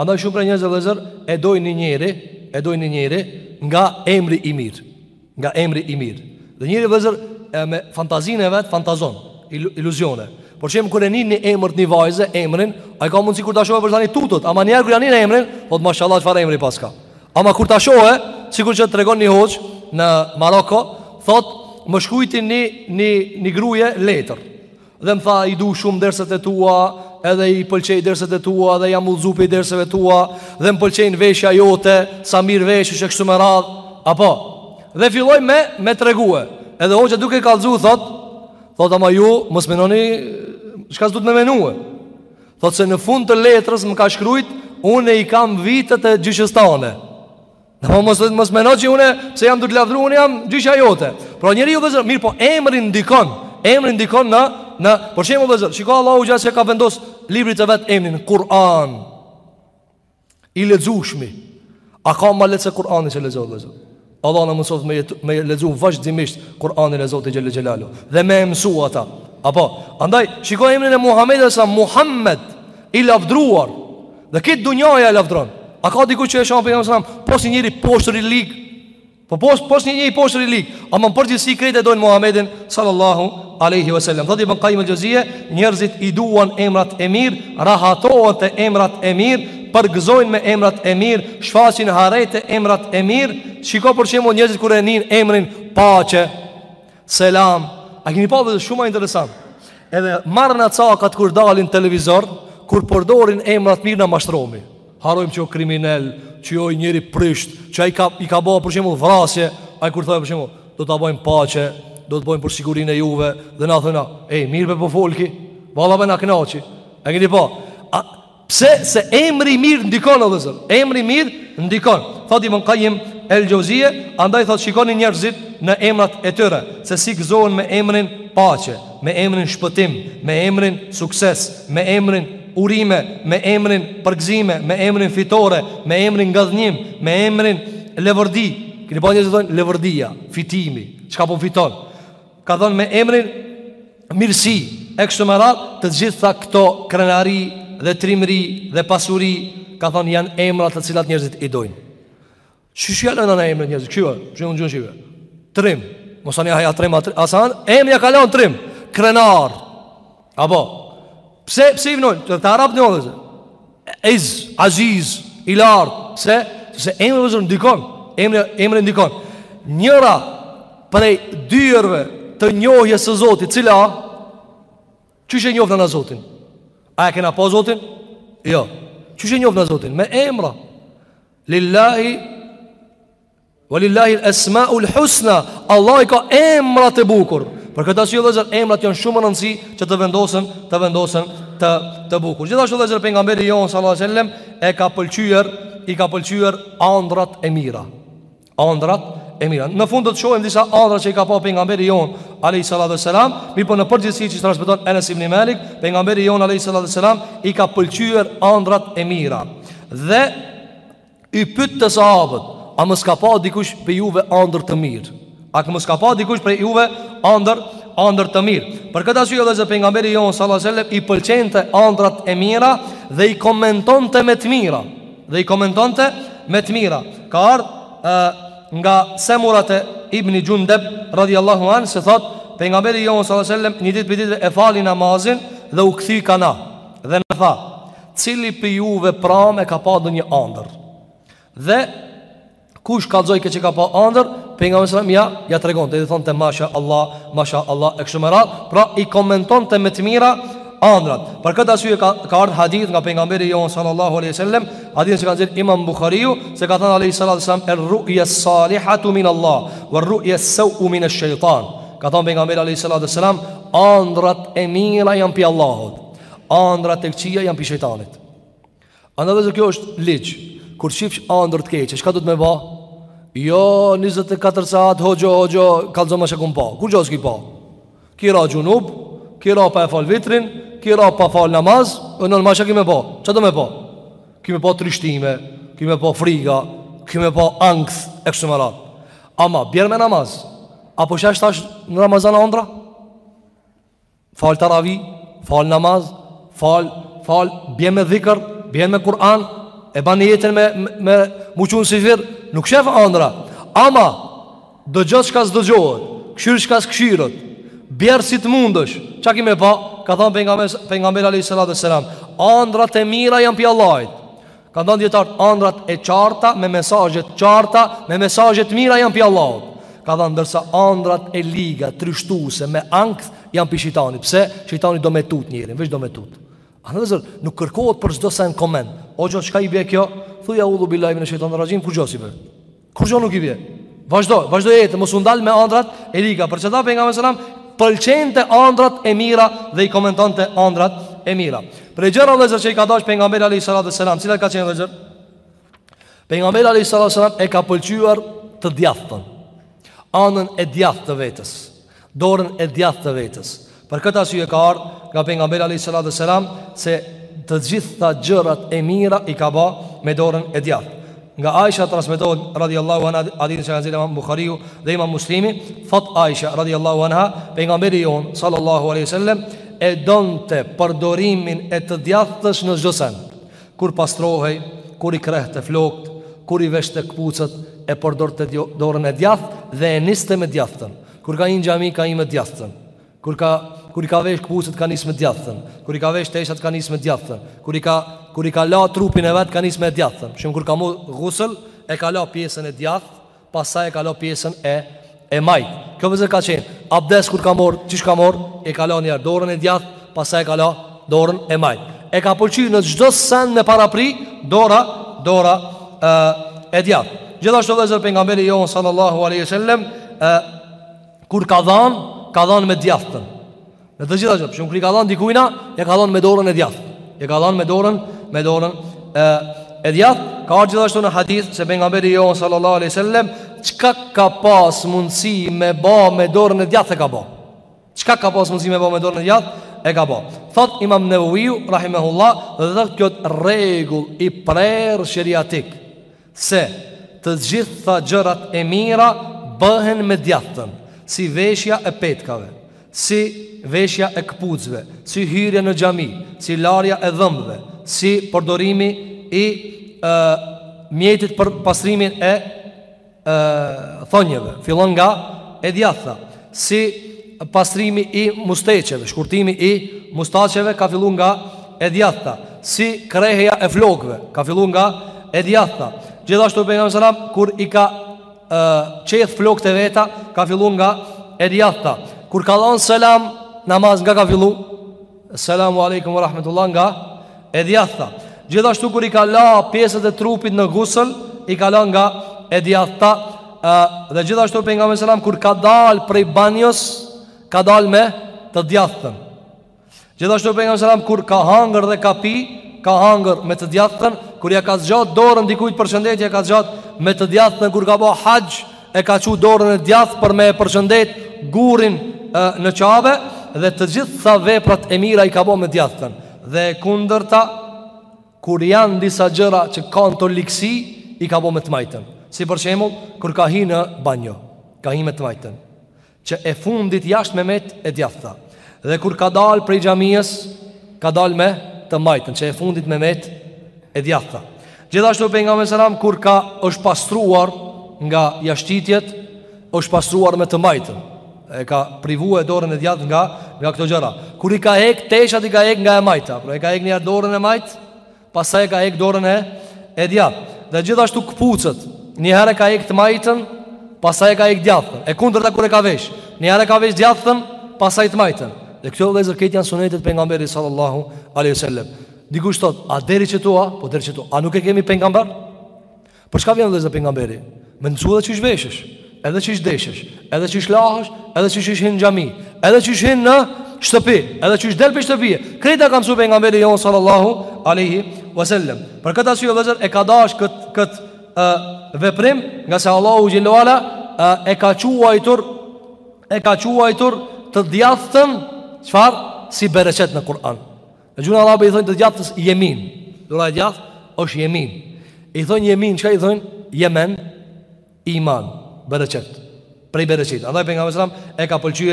Andaj shumë prej njerëzve vllezër E dojnë një njeri E dojnë një njeri Nga emri i mirë nga emri i mirë. Dhe njeri vllezër e me fantazinë e vetë, fantazon, il iluzione. Për shembull kur e nin një emër të një vajze, emrin, ai ka mundësi kur ta shohë pra tani tutet, ama njëherë kur ja nin emrin, thotë mashallah çfarë emri paska. Ama kur ta shohë, sikur që tregon një hoxhë në Maroko, thotë më shkrujti një, një, një gruje letër. Dhe më tha i du shumë derset e tua Edhe i pëlqej derset e tua Dhe jam udhzu prej derseve tua Dhe më pëlqen veshja jote Sa mirë veshesh e kështu me radhë Apo Dhe filloi me, me tregu Edhe hoxha duke kallzu thotë Thotë ama ju mos menoni çka s'duhet me menu Thotë se në fund të letrës më ka shkrujt Unë i kam vitet e gjyshes tane Po mos mos mendo që unë pse jam duke lavdëruar unë jam gjyshja jote. Pra njeriu vllezër, mirëpo emri ndikon. Emri ndikon në në për shembull vllezër, shiko Allahu gjasë se ka vendos librit të vet emrin Kur'an. I lexushmi. A ka ma lehtë se Kur'ani me lexu vllezër. Allahu na mundësoftë me me lexu vazhdimisht Kur'anin e Zotit Xhele Xhelaluhu dhe me e mësu ata. Apo, andaj shiko emrin e Muhamedit sa Muhammed i lavdëruar. Dhe krejt dunjaja e lavdron A ka dikush që e shan Pejgamberin alejhi selam Pos një njeri i poshtër i lig Po pos, po njeri i poshtër i lig Ama në përgjithësi krejt e dojnë Muhammedin Sallallahu aleyhi ve sellem Thotë Ibn Qayyim el-Jauziye Njerëzit i duan emrat e mirë Rahatohen te emrat e mirë Përgëzojnë me emrat e mirë Shfaqin hare te emrat e mirë Shiko për shembull njerëzit kur e nijnë emrin paqe Selam A kini pa vllezër shumë interesant Edhe ma rrenacakët kur dalin n'televizor Kur përdorin emra t'mirë na mashtrohemi Harrojmë që o kriminel Që o njeri i prisht Që ai ka, i ka bo për shembull vrasje Ai kur thotë për shembull Do të bojmë paqe Do të bojmë për sigurinë e juve Dhe na thojna Ej, mirë bre po fol ky Valla bre na knaqi A kini pa A Pse se emri i mirë ndikon o vëllezër, emri i mirë ndikon. Thotë Ibn Qayyim el-Jauziye, andaj thotë shikoni njerëzit në emrat e tyre, se si gëzohen me emrin paqe, me emrin shpëtim, me emrin sukses, me emrin urime, me emrin përgëzime, me emrin fitore, me emrin ngadhënjim, me emrin levërdi. Keni pa njerëz që thonë levërdia, fitimi, çka po fiton. ka thënë me emrin mirësi e kështu me radhë të gjitha këto krenari dhe trimëri dhe pasuri ka thonë janë emra të cilat njerëzit i dojnë qysh ia lonë emrat njerëzit kështu e që në gjënë që trim mosani haja trim asan emrin ia ka lanë trim krenar Apo, pse, pse i vnojnë? Te, te arabët o vllezër. Iz, Aziz, i lartë, se, se emri vllezër ndikon, emri, emri ndikon. Njëra prej dyerve të njohjes së Zotit, cila, qysh e njohna na Zotin? A e kena pa Zotin? Jo. Qysh e njohna Zotin? Me emra. Lillahi, Walillahi al-asma'ul husna, Allah i ka emrat e bukur. Për këtë arsye vllezër, emrat janë shumë rëndësi që të vendosen, të vendosen të të bukur. Gjithashtu vllezër pejgamberi jonë sallallahu alajhi wasallam e ka pëlqyer, i ka pëlqyer andrat e mira. Andrat e mira. Në fund do të shohim disa andra që i ka pa pejgamberi jonë alayhi salatu wasalam, mirëpo në përgjithësi që transmeton Enes ibni Malik, pejgamberi jonë alayhi salatu wasalam i ka pëlqyer andrat e mira. Dhe I pytte sahabët, a mos ka pa dikush prej juve andër të mirë? A mos ka pa dikush prej juve andër, andër të mirë? Për këtë arsye vllezër pejgamberi jonë sallallahu alajhi wasallam i pëlqente andrat e mira dhe i komentonte me të mira. Dhe i komentonte me të mira. Ka ardhë nga Semurate ibni Xhundeb, radijAllahu anhu, se thotë, pejgamberi jonë sallallahu alajhi wasallam një ditë prej ditëve e fali namazin dhe u kthy ka na. Dhe na tha, Cili pi juve pramë ka pa ndonjë andër? Dhe kush kallzojke që ka pa andër, pejgamberi sallallahu alajhi wasallam ja ja tregonte, i thonte masha Allah, masha Allah e kështu me radhë, pra i komentonte me të mira andrat. Për këtë arsye ka ka ardhë hadith nga pejgamberi jonë sallallahu alajhi wasallam, hadith që ka nxjerr Imam Buhariu, se ka thanë alajhi salatu wasallam ar-ru'ya as-salihatu min Allah, wa ar-ru'ya as-su'u min ash-shaytan. Ka thënë pejgamberi alajhi sallallahu alajhi wasallam, ëndrat e mira janë prej Allahut. Andrat e këqija janë pi shejtanit. Andaj vllezër kjo është ligj. Kur shifsh andër të keqe, çka duhet me ba? Jo, 24 saat, hoxho, hoxho, kallzoma çka kum pa. Kurgjo s'ki pa. Ki ra xhunub, ki ra pa e falë vitrin, ki ra pa falë namaz. E normal çka ki me pa, çka do me pa? Ki me pa trishtime, ki me pa frika, ki me pa ankth, e kështu me radhë. Ama, bjer me namaz. A po sheh tash në Ramazan andra? Fal taravi, fal namaz, fal, fal, bje me dhikër, bje me Kur'an, e ban jetën me, me, me u çu n'syfyr, nuk sheh andra. Ama, dëgjo çka s'dëgjohet, kshyr çka s'kshyret, bjer si të mundesh, ça ki me pa? Ka thanë pejgamberi a.s. Andrat e mira janë pi Allahut, Kanë thanë dijetarët andrat e qarta me mesazhe të qarta, me mesazhe të mira janë pi Allahut. Kanë thanë ndërsa andrat e liga, trishtuese me ankth janë pi shejtanit. Pse? Shejtani do me tut njerin, veç do me tut. Andaj vllezër, nuk kërkohet për çdo send koment. Hoxho, çka i bje kjo? Thuj eudhu bilahi mine shejtani rraxhim, kurgjo s'i bje. Kurgjo nuk i bje. Vazhdo, vazhdo jetën, mos u ndal me andrat e liga. Për qeta pejgamberi alajhi selam pëlqente andrat e mira dhe i komentonte andrat e mira. Prej gjërave vllezër që i ka dashtë pejgamberi alajhi salatu wasallam. Cilat ka qenë vllezër? Pejgamberi alajhi salatu wasallam e ka pëlqyer të djathtën. Anën e djathtë të vetes dorën e djathtë të vetës. Për këtë arsye ka ardhur nga pejgamberi alayhis salatu wasselam se të gjitha gjërat e mira i ka ba me dorën e djathtë. Nga Aisha transmetohet radhiyallahu anha hadithin që e nxjerr Imam Buhariu dhe Imam Muslimi, thot Aisha radhiyallahu anha, pejgamberi jon sallallahu alaihi wasallam e donte përdorimin e të djathtës në çdo send. Kur pastrohej, kur i krehte flokët, kur i veshte këpucët, e përdorte dorën e djathtë dhe e niste me djathtën. Kur ka hi n'xhami, ka hi me djathtën. Kur ka kur i ka veshë këpucët, ka nisë me djathtën. Kur i ka veshë teshat, ka nisë me djathtën. Kur i ka kur i ka la trupin e vet, ka nisë me djathtën. Për shembull kur ka morr ghusl, e ka la pjesën e djathtë, Pastaj e ka la pjesën e e majt. Kjo vllezër ka qenë, abdes kur ka morr, qysh ka morr, e ka la njëherë dorën e djathtë, pastaj e ka la dorën e majt. E ka pëlqy në çdo sen me parapri, dora, dora e, e djathtë. Gjithashtu vllezër pejgamberi jonë sallallahu aleyhi sallem, e, kur ka dhanë, ka dhanë me djathtën. Në të gjitha gjërat, për shembull kur i ka dhanë dikujna, ja ka dhënë me dorën e djathtë. Ja ka dhënë me dorën, me dorën e e djathtë. Ka ardh gjithashtu në hadith se pejgamberi jon sallallahu alaihi wasallam çka ka pas mundësi me bë me dorën e djathtë ka bë. Çka ka pas mundësi me bë me dorën e djathtë e ka bë. Thot Imam Nawawi rahimahullah, do të thot kjo rregull i prerë sheriatik. Se të gjitha gjërat e mira bëhen me djathtën, si veshja e petkave, si veshja e këpucëve, si hyrja në xhami, si larja e dhëmbëve, si përdorimi i e, mjetit për pastrimin e e, thonjëve, fillon nga e djathta. si pastrimi i mustaqeve, shkurtimi i mustaqeve ka fillu nga e djathta, si krehja e flokëve ka fillu nga e djathta. Gjithashtu pejgamberi sallallahu alajhi wasallam kur i ka qeth flokët e veta ka fillu nga e djathta. Kur ka dhënë selam n'namaz nga ka fillu Selamu alaikum wa rahmetullah nga e djathta Gjithashtu kur i ka la pjesët e trupit në gusël I ka la nga e djathta Dhe gjithashtu pejgamberi alejhi selam Kur ka dal prej banjës Ka dal me të djathtën Gjithashtu pejgamberi alejhi selam Kur ka hangër dhe ka pi Ka hangër me të djathtën Kur ja ka zgjat dorën dikujt përshëndetje Ka zgjat me të djathtën Kur ka bo haxh e ka çu dorën e djathtë për me e përshëndet gurin e, në qabe dhe të gjitha veprat e mira i ka bo me djathtën dhe kundërta kur janë disa gjëra që kanë fëlliqësi i ka bo me të majtën si për shembull kur ka hi në banjo ka hi me të majtën Që e fundit jashtë me met e djathta Dhe kur ka dal prej xhamisë Ka dal me të majtën Që e fundit me met e djathta Gjithashtu pejgamberi alejhi selam Kur ka është pastruar nga jashtitjet është pastruar me të majtën E ka privu e dorën e djathtë nga, nga këto gjëra Kur i ka hek, teshat i ka hek nga e majta Pra e ka hek njëherë dorën e majtë Pastaj e ka hek dorën e e djathtë. Dhe gjithashtu këpucët, një herë e ka hek të majtën, pastaj e ka hek djathtën. E kundërta kur e ka vesh, një herë e ka vesh djathtën, pastaj të majtën. Dhe këto vëllezër këto janë sunetet e pejgamberit sallallahu alejhi wasallam. Dikush thotë, a deri këtu a? Po deri këtu. A nuk e kemi pejgamber? Për çka vjen vëllezër pejgamberi? Me t'mësu edhe qysh vishesh, edhe qysh deshesh, edhe qysh lahesh, edhe qysh hin xhami, edhe qysh hin në shtëpi, edhe qysh del prej shpie. Krejt ta ka mësu pejgamberi jonë sallallahu alejhi wasallam. Për këtë arsye vëllezër e ka dash këtë këtë ë veprim ngase Allahu xhele ve ala e ka quajtur e ka quajtur të djathtën çfarë si bereqet në Kur'an. Në gjuhën arabe i thojnë të djathtës jemin Dora e djathtë është jemin I thojnë jemin, çka i thojnë? Jemen, iman, bereqet Prej bereqetit Andaj pejgamberi alejhi selam e ka pëlqy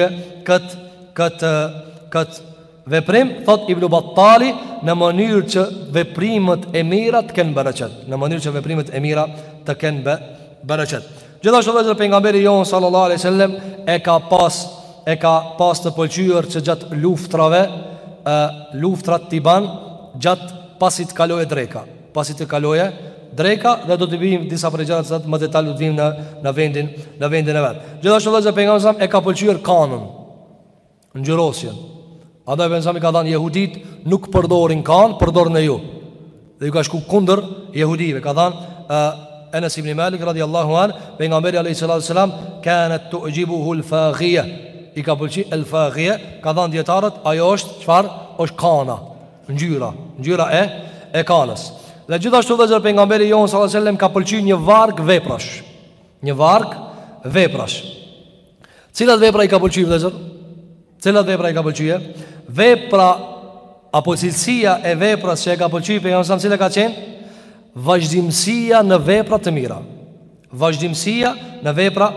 këtë kët, kët veprim Thotë Ibn Battali në mënyrë që veprimet e mira të kenë bereqet Në mënyrë që veprimet e mira të kenë bereqet Gjithashtu vëllezër pejgamberi jonë sallallahu alejhi wasallam e ka pas e ka pas të pëlqyer që gjatë luftërave ë luftrat t'i ban gjatë pasi të kaloje dreka, pasi të kaloje dreka dhe do t'i bijmë disa prej gjërave më detal do të vijmë në në vendin në vendin e vet. Gjithashtu vëllezër pejgamberi e ka pëlqyer kanën. Ngjyrosjen. Andaj pejgamberi ka thënë jehuditë nuk përdorin kanë, përdorne ju. Dhe iu ka shku kundër jehudive, ka thënë Enes ibn Malik radiallahu an, pejgamberi alayhi salatu wasalam kanat tu'jibuhu al-faghiya. I ka pëlqy al-faghiya, kanë thënë dijetarët, ajo është çfarë? Është kana, ngjyra, ngjyra e e kanës. Dhe gjithashtu vëllezër pejgamberi jonë sallallahu alejhi wasallam i ka pëlqy një varg veprash. Një varg veprash. Cilat vepra i ka pëlqyer vëllezër? Cilat vepra i ka pëlqyer? Vepra apo cilësia e veprës që e ka pëlqyer pejgamberi alejhi selam cila ka qenë? Vazhdimësia në vepra të mira. Vazhdimësia në vepra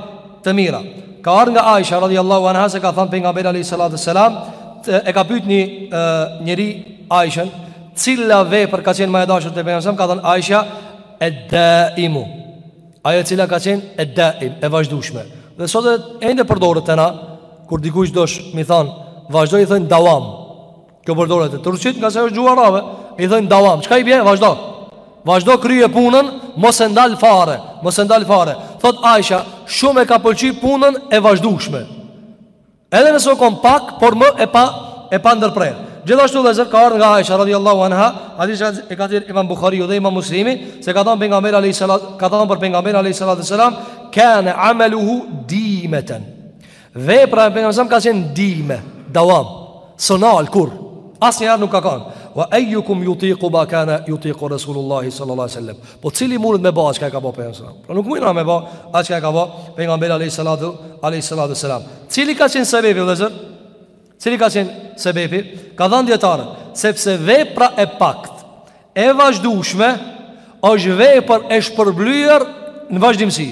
të mira. Ka ardhur nga Aisha radhiyallahu anha se ka thënë pejgamberi alayhi salatu selam e ka pyet një njeri Aishën, cila vepër ka qenë më e dashur te pejgamberi? Ka thënë Aisha, "Ad-daimu." Ajo e cila ka qenë e daim, e vazhdueshme. Dhe sot edhe ende përdoret te na kur dikush do me i thon, vazhdo i thon dawam. Kjo përdoret te turqit, nga se është gjuha arabe, i thon dawam. Çka i bie? Vazhdo. Vazhdo, kryje punën, mos e ndal fare, mos e ndal fare. Thot Aisha, shumë e ka pëlqy punën e vazhdueshme. Edhe nëse u kon pak, por më e pa e pa ndërprerë. Gjithashtu vëllazër ka ardhur nga Aisha radhiyallahu anha, hadith e ka dhënë Imam Buhariu dhe Imam Muslimi, se ka thënë për pejgamberin alayhis salatu selam, kana amaluhu dimatan. Vepra e pejgamberit ka qenë dime, dawam, s'u nal kurrë, asnjëherë nuk ka kanë. Wa ayyukum yutiqu ma kana yutiqu Rasulullah sallallahu alaihi wasallam. Po cili mundet me ba çka e ka ba pejgamberi Pra nuk mundin me ba atë çka e ka ba pejgamberi alejhi salatu ue selam Cili ka qenë sebebi vllezër Cili ka qenë sebebi Kanë thanë dijetarët Sepse vepra e pakt E vazhdushme është vepër e shpërblyer në vazhdimësi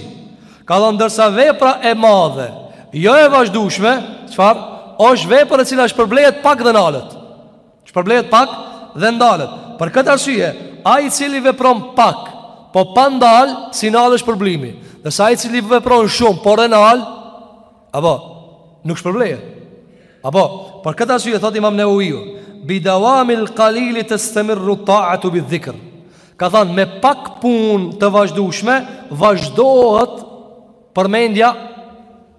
Kanë thanë ndërsa vepra e madhe Jo e vazhdushme Çfarë është vepër e cila shpërblehet pak dhe nalet Shpërblehet pak dhe ndalet. Për këtë arsye, ai i cili vepron pak, po pa ndal, s'i nalet shpërblimi. Ndërsa ai i cili vepron shumë, por e nal, apo nuk shpërblehet. Apo, për këtë arsye thotë Imam Neveviu, bi dawamil qalil tastamirru ta'atu bi dhikr. Ka thënë me pak punë të vazhdueshme vazhdohet përmendja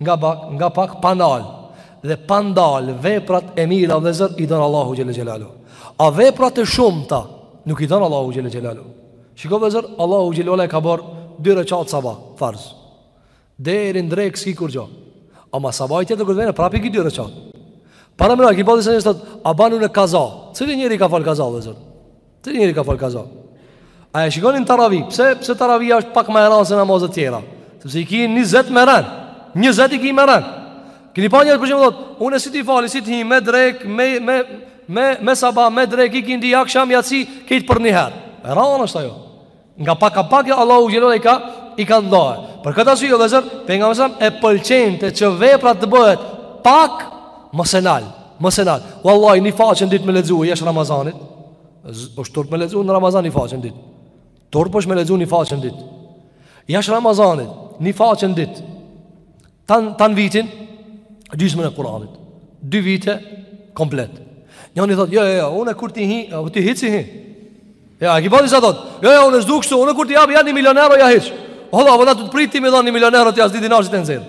Nga pak, nga pak pa ndal dhe pa ndal veprat e mira vëllezër i don Allahu xhel-le xhelaluhu. A veprat e shumta nuk i don Allahu xhel-le xhelaluhu. Shiko vëllezër, Allahu xhel-le xhelaluhu e ka bërë dy reqat sabah farz. Deri n'drekë s'ki kurgjo. Ama sabahi tjetër kur vjen prapë i ki dy reqat. Para më rakë, i bodi se njështë, a keni ba kaza Cili njeri ka falë kaza, vllezër Cili njeri ka fal kaza? A e shikoni n'teravi? Pse, pse teravia është pak më e rëndë se namazet tjera? Sepse i ki 20 me rend. 20 i ki me rend. Keni pa njeri për shembull thotë, unë si t'i fali, si t'i hi me drek, me, me, me, me sabah, me drek, ikindi, aksham, jaci, krejt për njëherë. E rëndë është ajo. Nga pak, nga pak Allahu xhel-le xhelaluhu i ka, i ka nda. Për këtë arsye vllezër, pejgamberi alejhi selam e pëlqente që vepra të bëhet pak, mos e nal. Mos e nal. Wallahi, një faqe n'ditë me lexu, jashtë Ramazanit. është turp me lexu në Ramazan një faqe n'ditë. Turp është me lexu një faqe n'ditë. Jashtë Ramazanit, një faqe n'ditë. Tan tan vitin gjysmën e Kur'anit. Dy vite komplet. Njëri thotë, "Jo, jo, jo, unë kur t'i hi, o hiç s'i hi." Ja, ai vjen sa thotë, "Jo, jo, unë s'du kështu, unë kur t'i jap ja 1 milion euro ja hiç." O vëlla, vonë do të presësh ti me dhon 1 milion euro ti as dhjetë dinarë s'i nxjerr.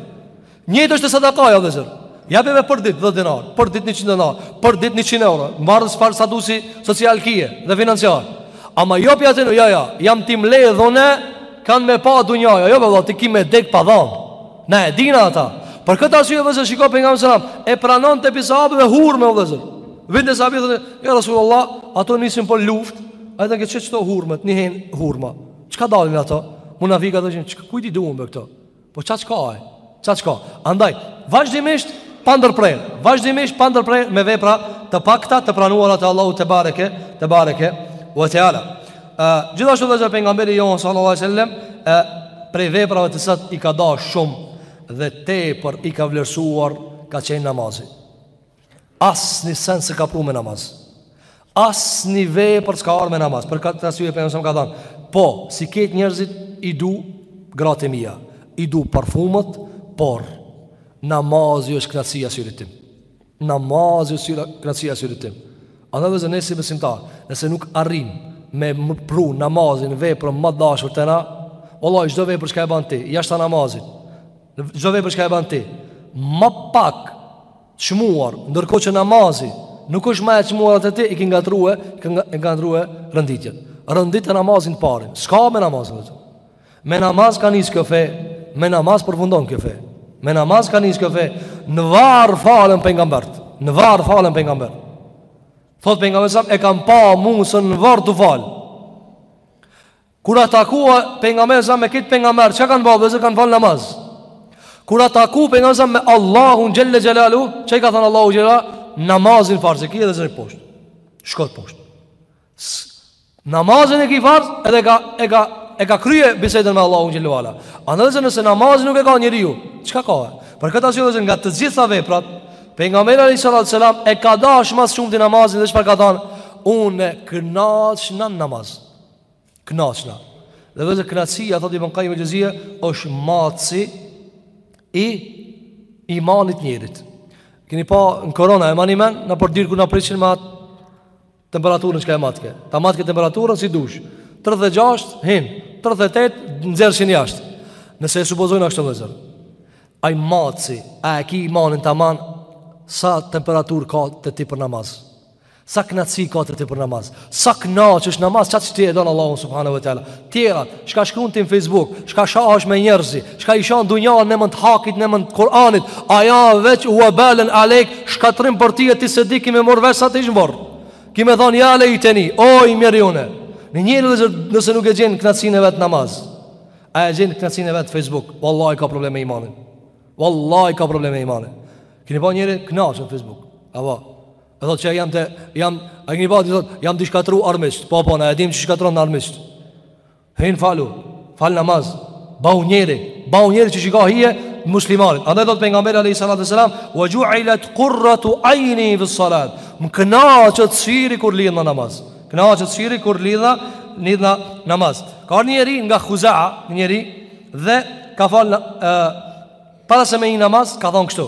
Njëjtë është sadaka o vllezër. Jepe për ditë 10 dinar, për ditë 100 dinar, për ditë 100 euro. Varet çfarë statusi social ki dhe financiar. Ama jo pjatën, jo, jo, jam t'i mledh unë Kanë me pa dunjaja, jo vallai, ti ki me dek pa dhon. Na e dina ata. Për këtë arsye vllezër shikoje pejgamberin sallallahu alajhi wasallam, e pranonte pi sahabëve hurme vllezër. Vinte sahabi, "Ja Rasulullah, ato nisin për luftë, ai thonë se çto hurmët, nihen hurma. Çka dalin ato? Munafikat thonë, "Kujt i duhen be këto?" Po qaq ka e? Qaq ka? Andaj, vazhdimisht pa ndërprerë, vazhdimisht pa ndërprerë me vepra të pakta të pranuara te Allahu tebareke, tebareke ue teala. Ë gjithashtu dhe pejgamberi jon sallallahu alaihi wasallam ë prej veprave të cilat i ka dashur shumë dhe tepër i ka vlerësuar ka qenë namazi. Asni sen s'e ka pru me namaz Asni vepër s'ka ardh me namaz Për këtë arsye pejgamberi salam ka thanë Po, si krejt njerëzit i du gratë e mija I du parfumët, por namazi është knaqësia e syrit tim Namazi është knaqësia e syrit tim Andaj vllezër ne si besimtarë Nëse nuk arrim me pru namazin vepër ma e dashur te na Vallai çdo vepër çka e ban ti jashta namazit Çdo vepër çka e ban ti ma pak çmuar, ndërkohë që namazi nuk është ma e çmuara te ti i ke ngatrue, i ke ngatrue renditjet. Rendite namazin të parin. S'ka me namazin atë. Me namaz ka nis kjo fe, me namaz përfundon kjo fe. Me namaz ka nis kjo fe, në varr falen pejgambert. Në varr falen pejgambert. Thot pejgamberi sa e kam pa Musën në varr tu fal. Kur a takua pejgamberi sa me krejt pejgambert, çka kanë bërë vllezër kanë fal namaz. Kur a taku pejgamberi sa me Allahun xhelle xhelalu, çka i ka thënë Allahu xhela, namazin farz e ki dhe zbrit poshtë. Shko poshtë. Namazin e ki farz edhe ka e ka e ka krye bisedën me Allahun xhelalu ala. Andaj nëse namazin nuk e ka njeriu, çka ka? Për këtë arsye vllezër nga të gjitha veprat, pejgamberi alayhi salatu selam e ka dashur më shumti namazin dhe çfarë ka thënë? Unë kënaqna në namaz. Knaqna. Dhe vllezër knaqësia, thot Ibn Kajim el Xheuzije, është matësi i imanit njerit. Kini pa në korona e mani men, nëpër dyer kur na pritshin me atë temperaturën çka e matke. Ta matke temperaturën si dush. 36, hin, 38, nxirrshin jashtë. Nëse e supozojmë ashtu vllezër. Ai matësi, a e ki imanin tamam, sa temperaturë ka te ti për namaz. Sa kënaqësi ka te ti për namaz. Sa kënaqesh n'namaz çaq ti e don Allahu subhanahu wa taala. Tjera, çka shkruan ti në Facebook, çka shahesh me njerëz, çka i shan dunjan në emën t'hakit në emën t' Kur'anit, ajo veç vebalen alejk, shkatrim për ti e ti s'e di ki me morr vesh sa ti ish mor. Ki me thon ja lejteni, o i mjeri unë. Njeriu vllezër nëse nuk e gjen kënaqësinë e vet n'namaz. A e gjen kënaqësinë e vet n'Facebook, wallahi ka problem me imanin. Wallahi ka problem me imanin. Keni pa njeri kënaqet në Facebook. Apo E thot që jam të jam ai një vati thot jam tu shkatru armiqt. Po po na e dim që shkatron armiqt. Hin falu, fal namaz. Bau njeri, bau njeri që i ka hije muslimanit. Andaj thot pejgamberi alayhi salatu sallam, "Wa ju'ilat qurratu ayni fi salat." Më kënaqet syri kur lidhna në namaz. Më kënaqet syri kur lidhna në namaz. Ka ardh një njeri nga Khuza'a, një njeri dhe ka fal para se me hi në namaz ka thon kështu.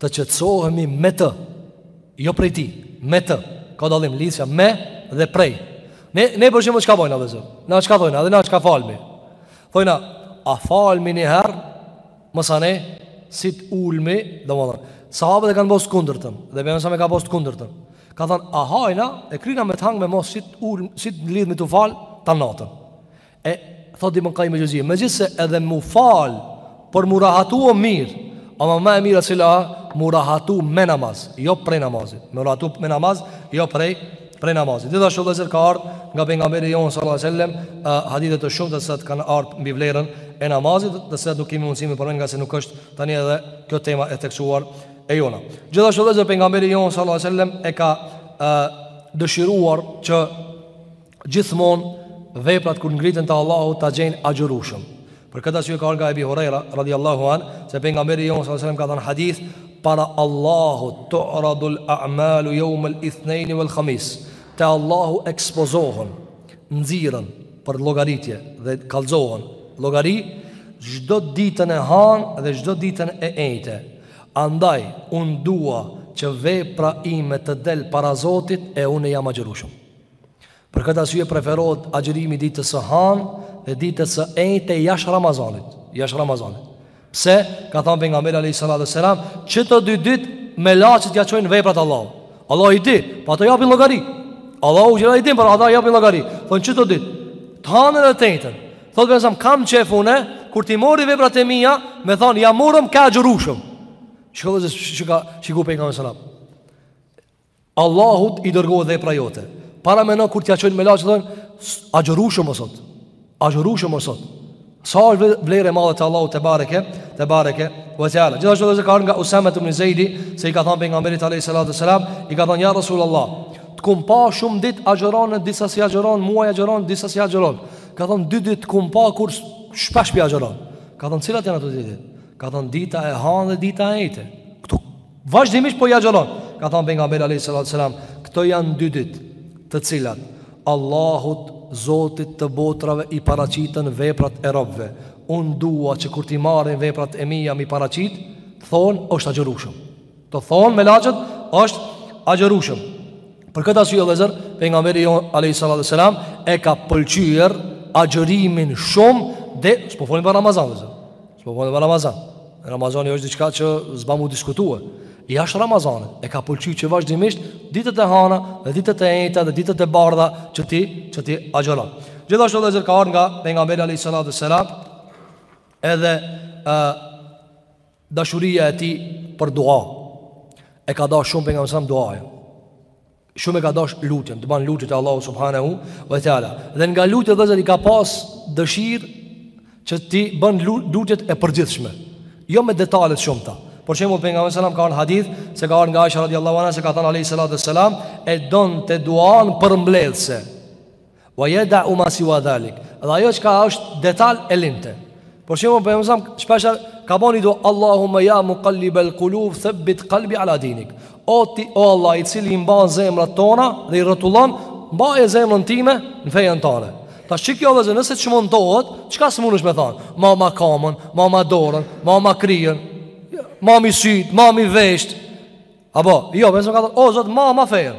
Të qetësohemi me të, jo prej tij, me të. Ka dallim lidhëza me dhe prej. Ne ne për shembull çka bojna vëllezër? Na çka thojna, edhe na çka falmi. Thojna, a falmi një herë? Masanej si të ulmi, domethonë. Sahabët e kanë bo të kundërtën dhe pejgamberi sallam e ka bo të kundërtën. Ka thonë, a hajna e kryna me të hangme mas si të ulm, si të lidhmi tu fal tan natën. E thot Ibn Qayyim al-Jawziyye, megjithëse edhe mu fal për mu rahatu o mirë, ama më e mira cila, mu rahatu me namaz, jo prej namazit. Mu rahatu me namaz, jo prej prej namazit. Gjithashtu vëllezër ka ardhur nga pejgamberi jon sallallahu alajhi wasallam, hadithe të shumta të cilat kanë ardhur mbi vlerën e namazit, të cilat nuk kemi mundësi me i përmend nga se nuk është tani edhe kjo tema e theksuar e jona. Gjithashtu vëllezër pejgamberi jon sallallahu alajhi wasallam e ka dëshiruar që gjithmonë veprat kur ngriten te Allahu ta gjejnë agjërushëm. Për këtë arsye ka ardh nga Ebi Hurejra, radiallahu anh, se pejgamberi jonë, sallam, ka thënë hadith, para Allahu tu'radul a'malu jeume l'ithnejni ve l'khamis, te Allahu ekspozohen, nxirren për llogaritje dhe kallzohen, llogari, çdo ditën e hanë dhe çdo ditën e ejte. Andaj, unë dua që vepra ime të del para Zotit e unë jam agjërushëm. Për këtë arsye preferohet agjërimi ditës së hanë dhe ditës së enjte jashtë Ramazanit, jashtë Ramazanit. Pse? Ka thënë pejgamberi alayhis salam, që to dy ditë melaqet ja çojnë veprat Allahut. Allah i di, pa po të japin llogari. Allahu t'gjitha i din, por Allah japin llogari. Thon që to ditë, të hanën dhe të enjtën. Thotë pejgamberi kam qef unë, kur t'i morin veprat e mia, me thon ja morëm ke agjërushëm. Shiko se çka shikoi pejgamberi sallallahu Allahut i dërgohet vepra jote Paramendo kur t'ja qojnë melaqet dhe agjërushëm o sot agjërushëm o sot Sa është vlerë e madhe te Allahu tebareke tebareke ve teala Gjithashtu vëllezër ka ardh nga Usamet ibni Zejdi Se i ka thanë pejgamberit alejhi salatu ve selam I ka thanë ja Rasul Allah Të kom pa shumë dit agjëron e disa s'i agjëron Muaj agjëron disa s'i agjëron Ka thanë dy dit të kom pa kur shpesh po agjëron Ka thanë cilat janë ato dy dit Ka thanë dita e hanë dhe dita e ejte Vazhdimisht po i agjëron. Ka thënë pejgamberi alayhi salatu sallam, këto janë dy ditë, të cilat Allahut, Zotit të botrave i paraqiten veprat e robëve. Unë dua që kur t'i marrin veprat e mia m'i paraqit, të thonë është agjërushëm. Të thonë melaqet është agjërushëm. Për këtë arsye vëllezër, pejgamberi jonë alayhi salatu sallam e ka pëlqyer agjërimin shumë dhe s'po folim për Ramazan vëllezër. S'po bëhet me Ramazan. Ramazani është diçka që s'ban m'u diskutue. Jashtë Ramazanit, e ka pëlqy që vazhdimisht ditët e hana dhe ditët e enjta dhe ditët e bardha që t'i, që t'i agjëron. Gjithashtu vëllezër ka ardh nga pejgamberi alayhi salatu wasalam edhe e, dashuria e tij për dua. E ka dash shumë pejgamberi alayhi salam duaja. Shumë e ka dash lutjen, të ban lutje te Allahu subhanahu wa taala. Dhe nga lutjet vëllezër ka pas dëshirë që t'i bën lutjet e përgjithshme, jo me detale të shumta. Për shembull pejgamberi sallallahu alajhi wasallam ka ardh n'hadith se ka ardhur nga Aisha radhiyallahu anha se ka thënë alayhi salatu wassalam e donte duan përmbledhëse. Wa yad'u ma siwa dhalik. Dhe ajo çka është detal e linte. Për shembull pejgamberi alayhi salam shpesh ka ba ni dua Allahumma ya muqallib al-qulub thabbit qalbi ala dinik. O ti o Allah i cili i mban zemrat tona dhe i rrotullon, mbaje zemrën time në fejen tënde. Tash kjo vëllezër, nëse çmontohet, çka s'munesh me thon? Ma ma kamën, ma ma dorën, ma ma kryen. Ma mi syt, ma mi vesht. Apo, jo, vëllezër ka thon, o Zot, ma ma fejen.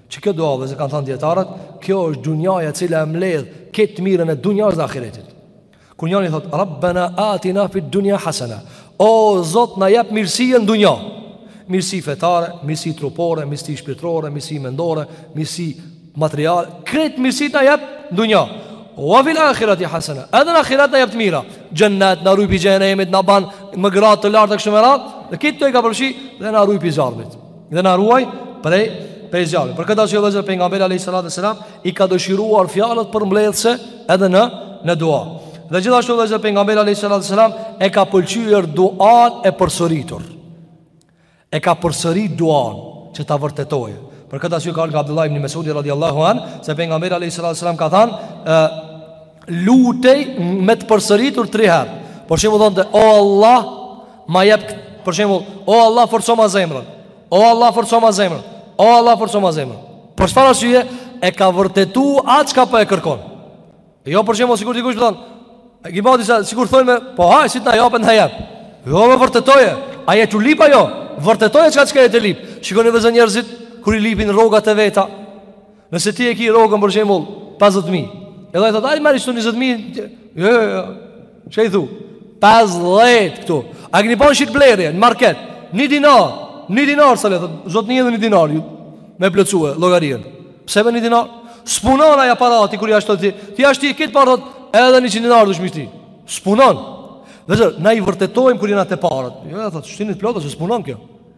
Që kjo dua vëllezër kanë thënë dijetarët Kjo është dunjaja cila e mledh këtë mirën e dunjas dhe ahiretit Kur njani thot Rabbena atina fid dunja hasena O zot na jep mirësi në dunja Mirësi fetare, mirësi trupore, mirësi shpirtërore, mirësi mendore, mirësi materiale Krejt mirësitë na jep në dunja Wa fil akhirati hasena Edhe në ahiret na jep të mira Xhennet, na ruj pi xhehenemit, na ban me gradë të lartë e kështu me radhë Dhe krejt këto i ka përshi Dhe na ruj pi zjarmit Dhe na ruaj prej prej zjarrit. Për këtë arsye vëllezër pejgamberi alayhi salatu wasalam i ka dëshiruar fjalët përmbledhëse edhe në në dua. Dhe gjithashtu vëllezër pejgamberi alayhi salatu wasalam e ka pëlqyer duan e përsëritur. E ka përsërit duan që ta vërtetojë. Për këtë arsye ka nga Abdullah ibn Mesudi radhiyallahu an se pejgamberi alayhi salatu wasalam ka thënë lutej me të përsëritur 3 herë. Për shembull thoshte o Allah Ma jep, për shembull, o Allah forcoma zemrën. O Allah forcoma zemrën. O Allah forcoma zemrën. Për çfarë arsye e ka vërtetu atë çka po e kërkon? Jo për shembull sikur dikush thon, e ke bërë disa sikur thonë me, po haj si të na japet na jap. Jo më vërtetoje. A je tu lip a jo? Vërtetoje çka çka je tu lip. Shikoni vëllezër njerëzit kur i lipin rrogat e veta. Nëse ti e ki rrogën për shembull 50000, edhe ai thotë hajt merri 20000, jo jo jo. Qe i thu? 50 këtu. A keni pa shitblerje në market? 1 dinar, 1 dinar s'e le, thotë, zotni edhe 1 dinar me plotësu llogarinë. Pse vjen 1 dinar? S'punon ai aparati kur ja shton ti. Ti ja shti këto pare edhe 1 dinar dush me shti. S'punon. Vllezër, na i vërtetojmë kur jena te paret. Jo, e thotë, shtinit plotë, se s'punon kjo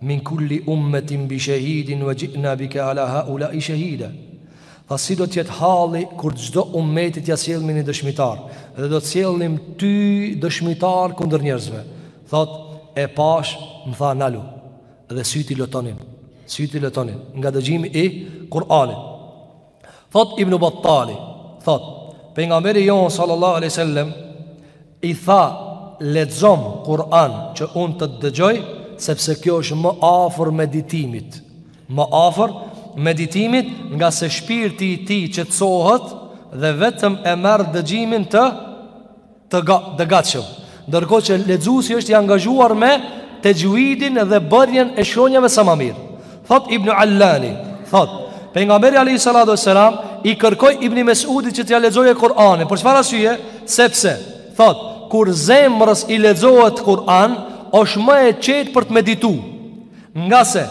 Min kulli ummetin bi shahidin wa ji'na bika ala haula'i shahida. Tha si do të jetë halli kur çdo ummeti t'ia sjellim një dëshmitar dhe do të sjellim ty dëshmitar kundër njerëzve. Thotë e pashë, më tha nalu dhe sytë i lotonin, sytë i lotonin nga dëgjimi i Kur'anit. Thotë Ibn Battali, thotë, Pejgamberi jonë sallallahu aleyhi sallem, i tha, lexom Kur'an që unë të të dëgjoj, sepse kjo është më afër meditimit. Më afër meditimit ngase shpirti i tij qetësohet dhe vetëm e merr dëgjimin të të ga, të gatshëm. Ndërkohë që lexuesi është i angazhuar me texhvidin dhe bërjen e shkronjave sa ma mirë. Thotë Ibnu Allani, thotë Pejgamberi alayhi salatu wassalam i kërkoi Ibn Mesudit që t'ia lexojë Kur'anin. Për çfarë arsye? Sepse thotë kur zemrës i lexohet Kur'an, është më e qetë për të meditu. Ngase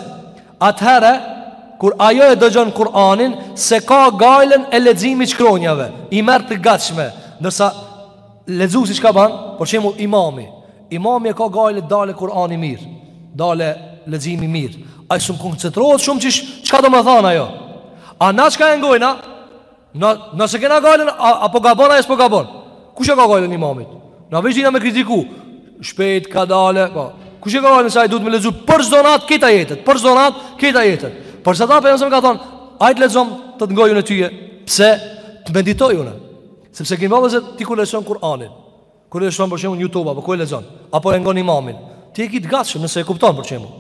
Atëherë, kur ajo e dëgjon Kur'anin, s'e ka gajlen e leximit të shkronjave, i merr të gatshme, ndërsa lexuesi çka ban? Për shembull, imami. Imami e ka gajle t'dalë Kur'ani mirë, t'dalë leximi mirë. Ai s'mun koncentrohet shumë çish, çka do me thanë ajo? A na çka e ngojna? Na na s'e kena gajlen a po gabon ai a s'po gabon. Kush e ka gajlen e imamit? Na veç dina me kritiku. Shpejt kadale, po. Kush e ka gajlen se ai duhet me lexu për çdo natë këto ajetet, për çdo natë këto ajetet. Për qata Pejgamberi ka thon, hajt lexom të të ngoj unë tyje. Pse? Të meditoj unë. Sepse kemi, vëllezër, ti kur lexon Kur'anin, Kur e lshon për shembull në YouTube apo kur e lexon, apo e ngon imamin, ti e ke të gatshëm nëse e kupton për shembull.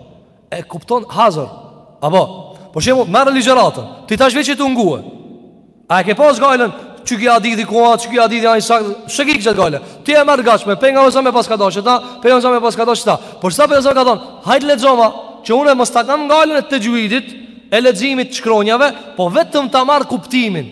E kupton hazër. Apo, për shembull, merr ligjëratën. Ti tash veç je tu ngue. A e ke pas gajlën? Çi ke hadith i koha, çi ke hadith ai sa, çe ke këtë gajlë? Ti e merr gatshëm, Pejgamberi alejhi selam ka dashë ta, Pejgamberi alejhi selam ka dashë ta. Për qata Pejgamberi ka thon, hajt lexoma, që unë mos ta kam gajlën e texhvidit, e leximit të shkronjave, po vetëm ta marr kuptimin.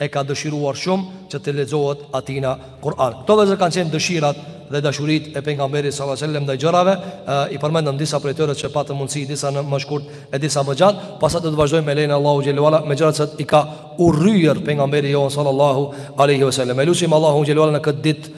e ka dëshiruar shumë që të lexohet atina Kur'an. Këto vëllezër kanë qenë dëshirat dhe dashuritë e pejgamberit sallallahu alajhi wasallam ndaj gjërave, i përmendëm disa prej tyre që patën mundësi disa më shkurt e disa më gjatë, pastaj do të vazhdojmë me lejen e Allahut xhele ue ala me gjërat që i ka urryer pejgamberi jonë sallallahu alajhi wasallam. E lusim Allahun xhele ue ala në këtë ditë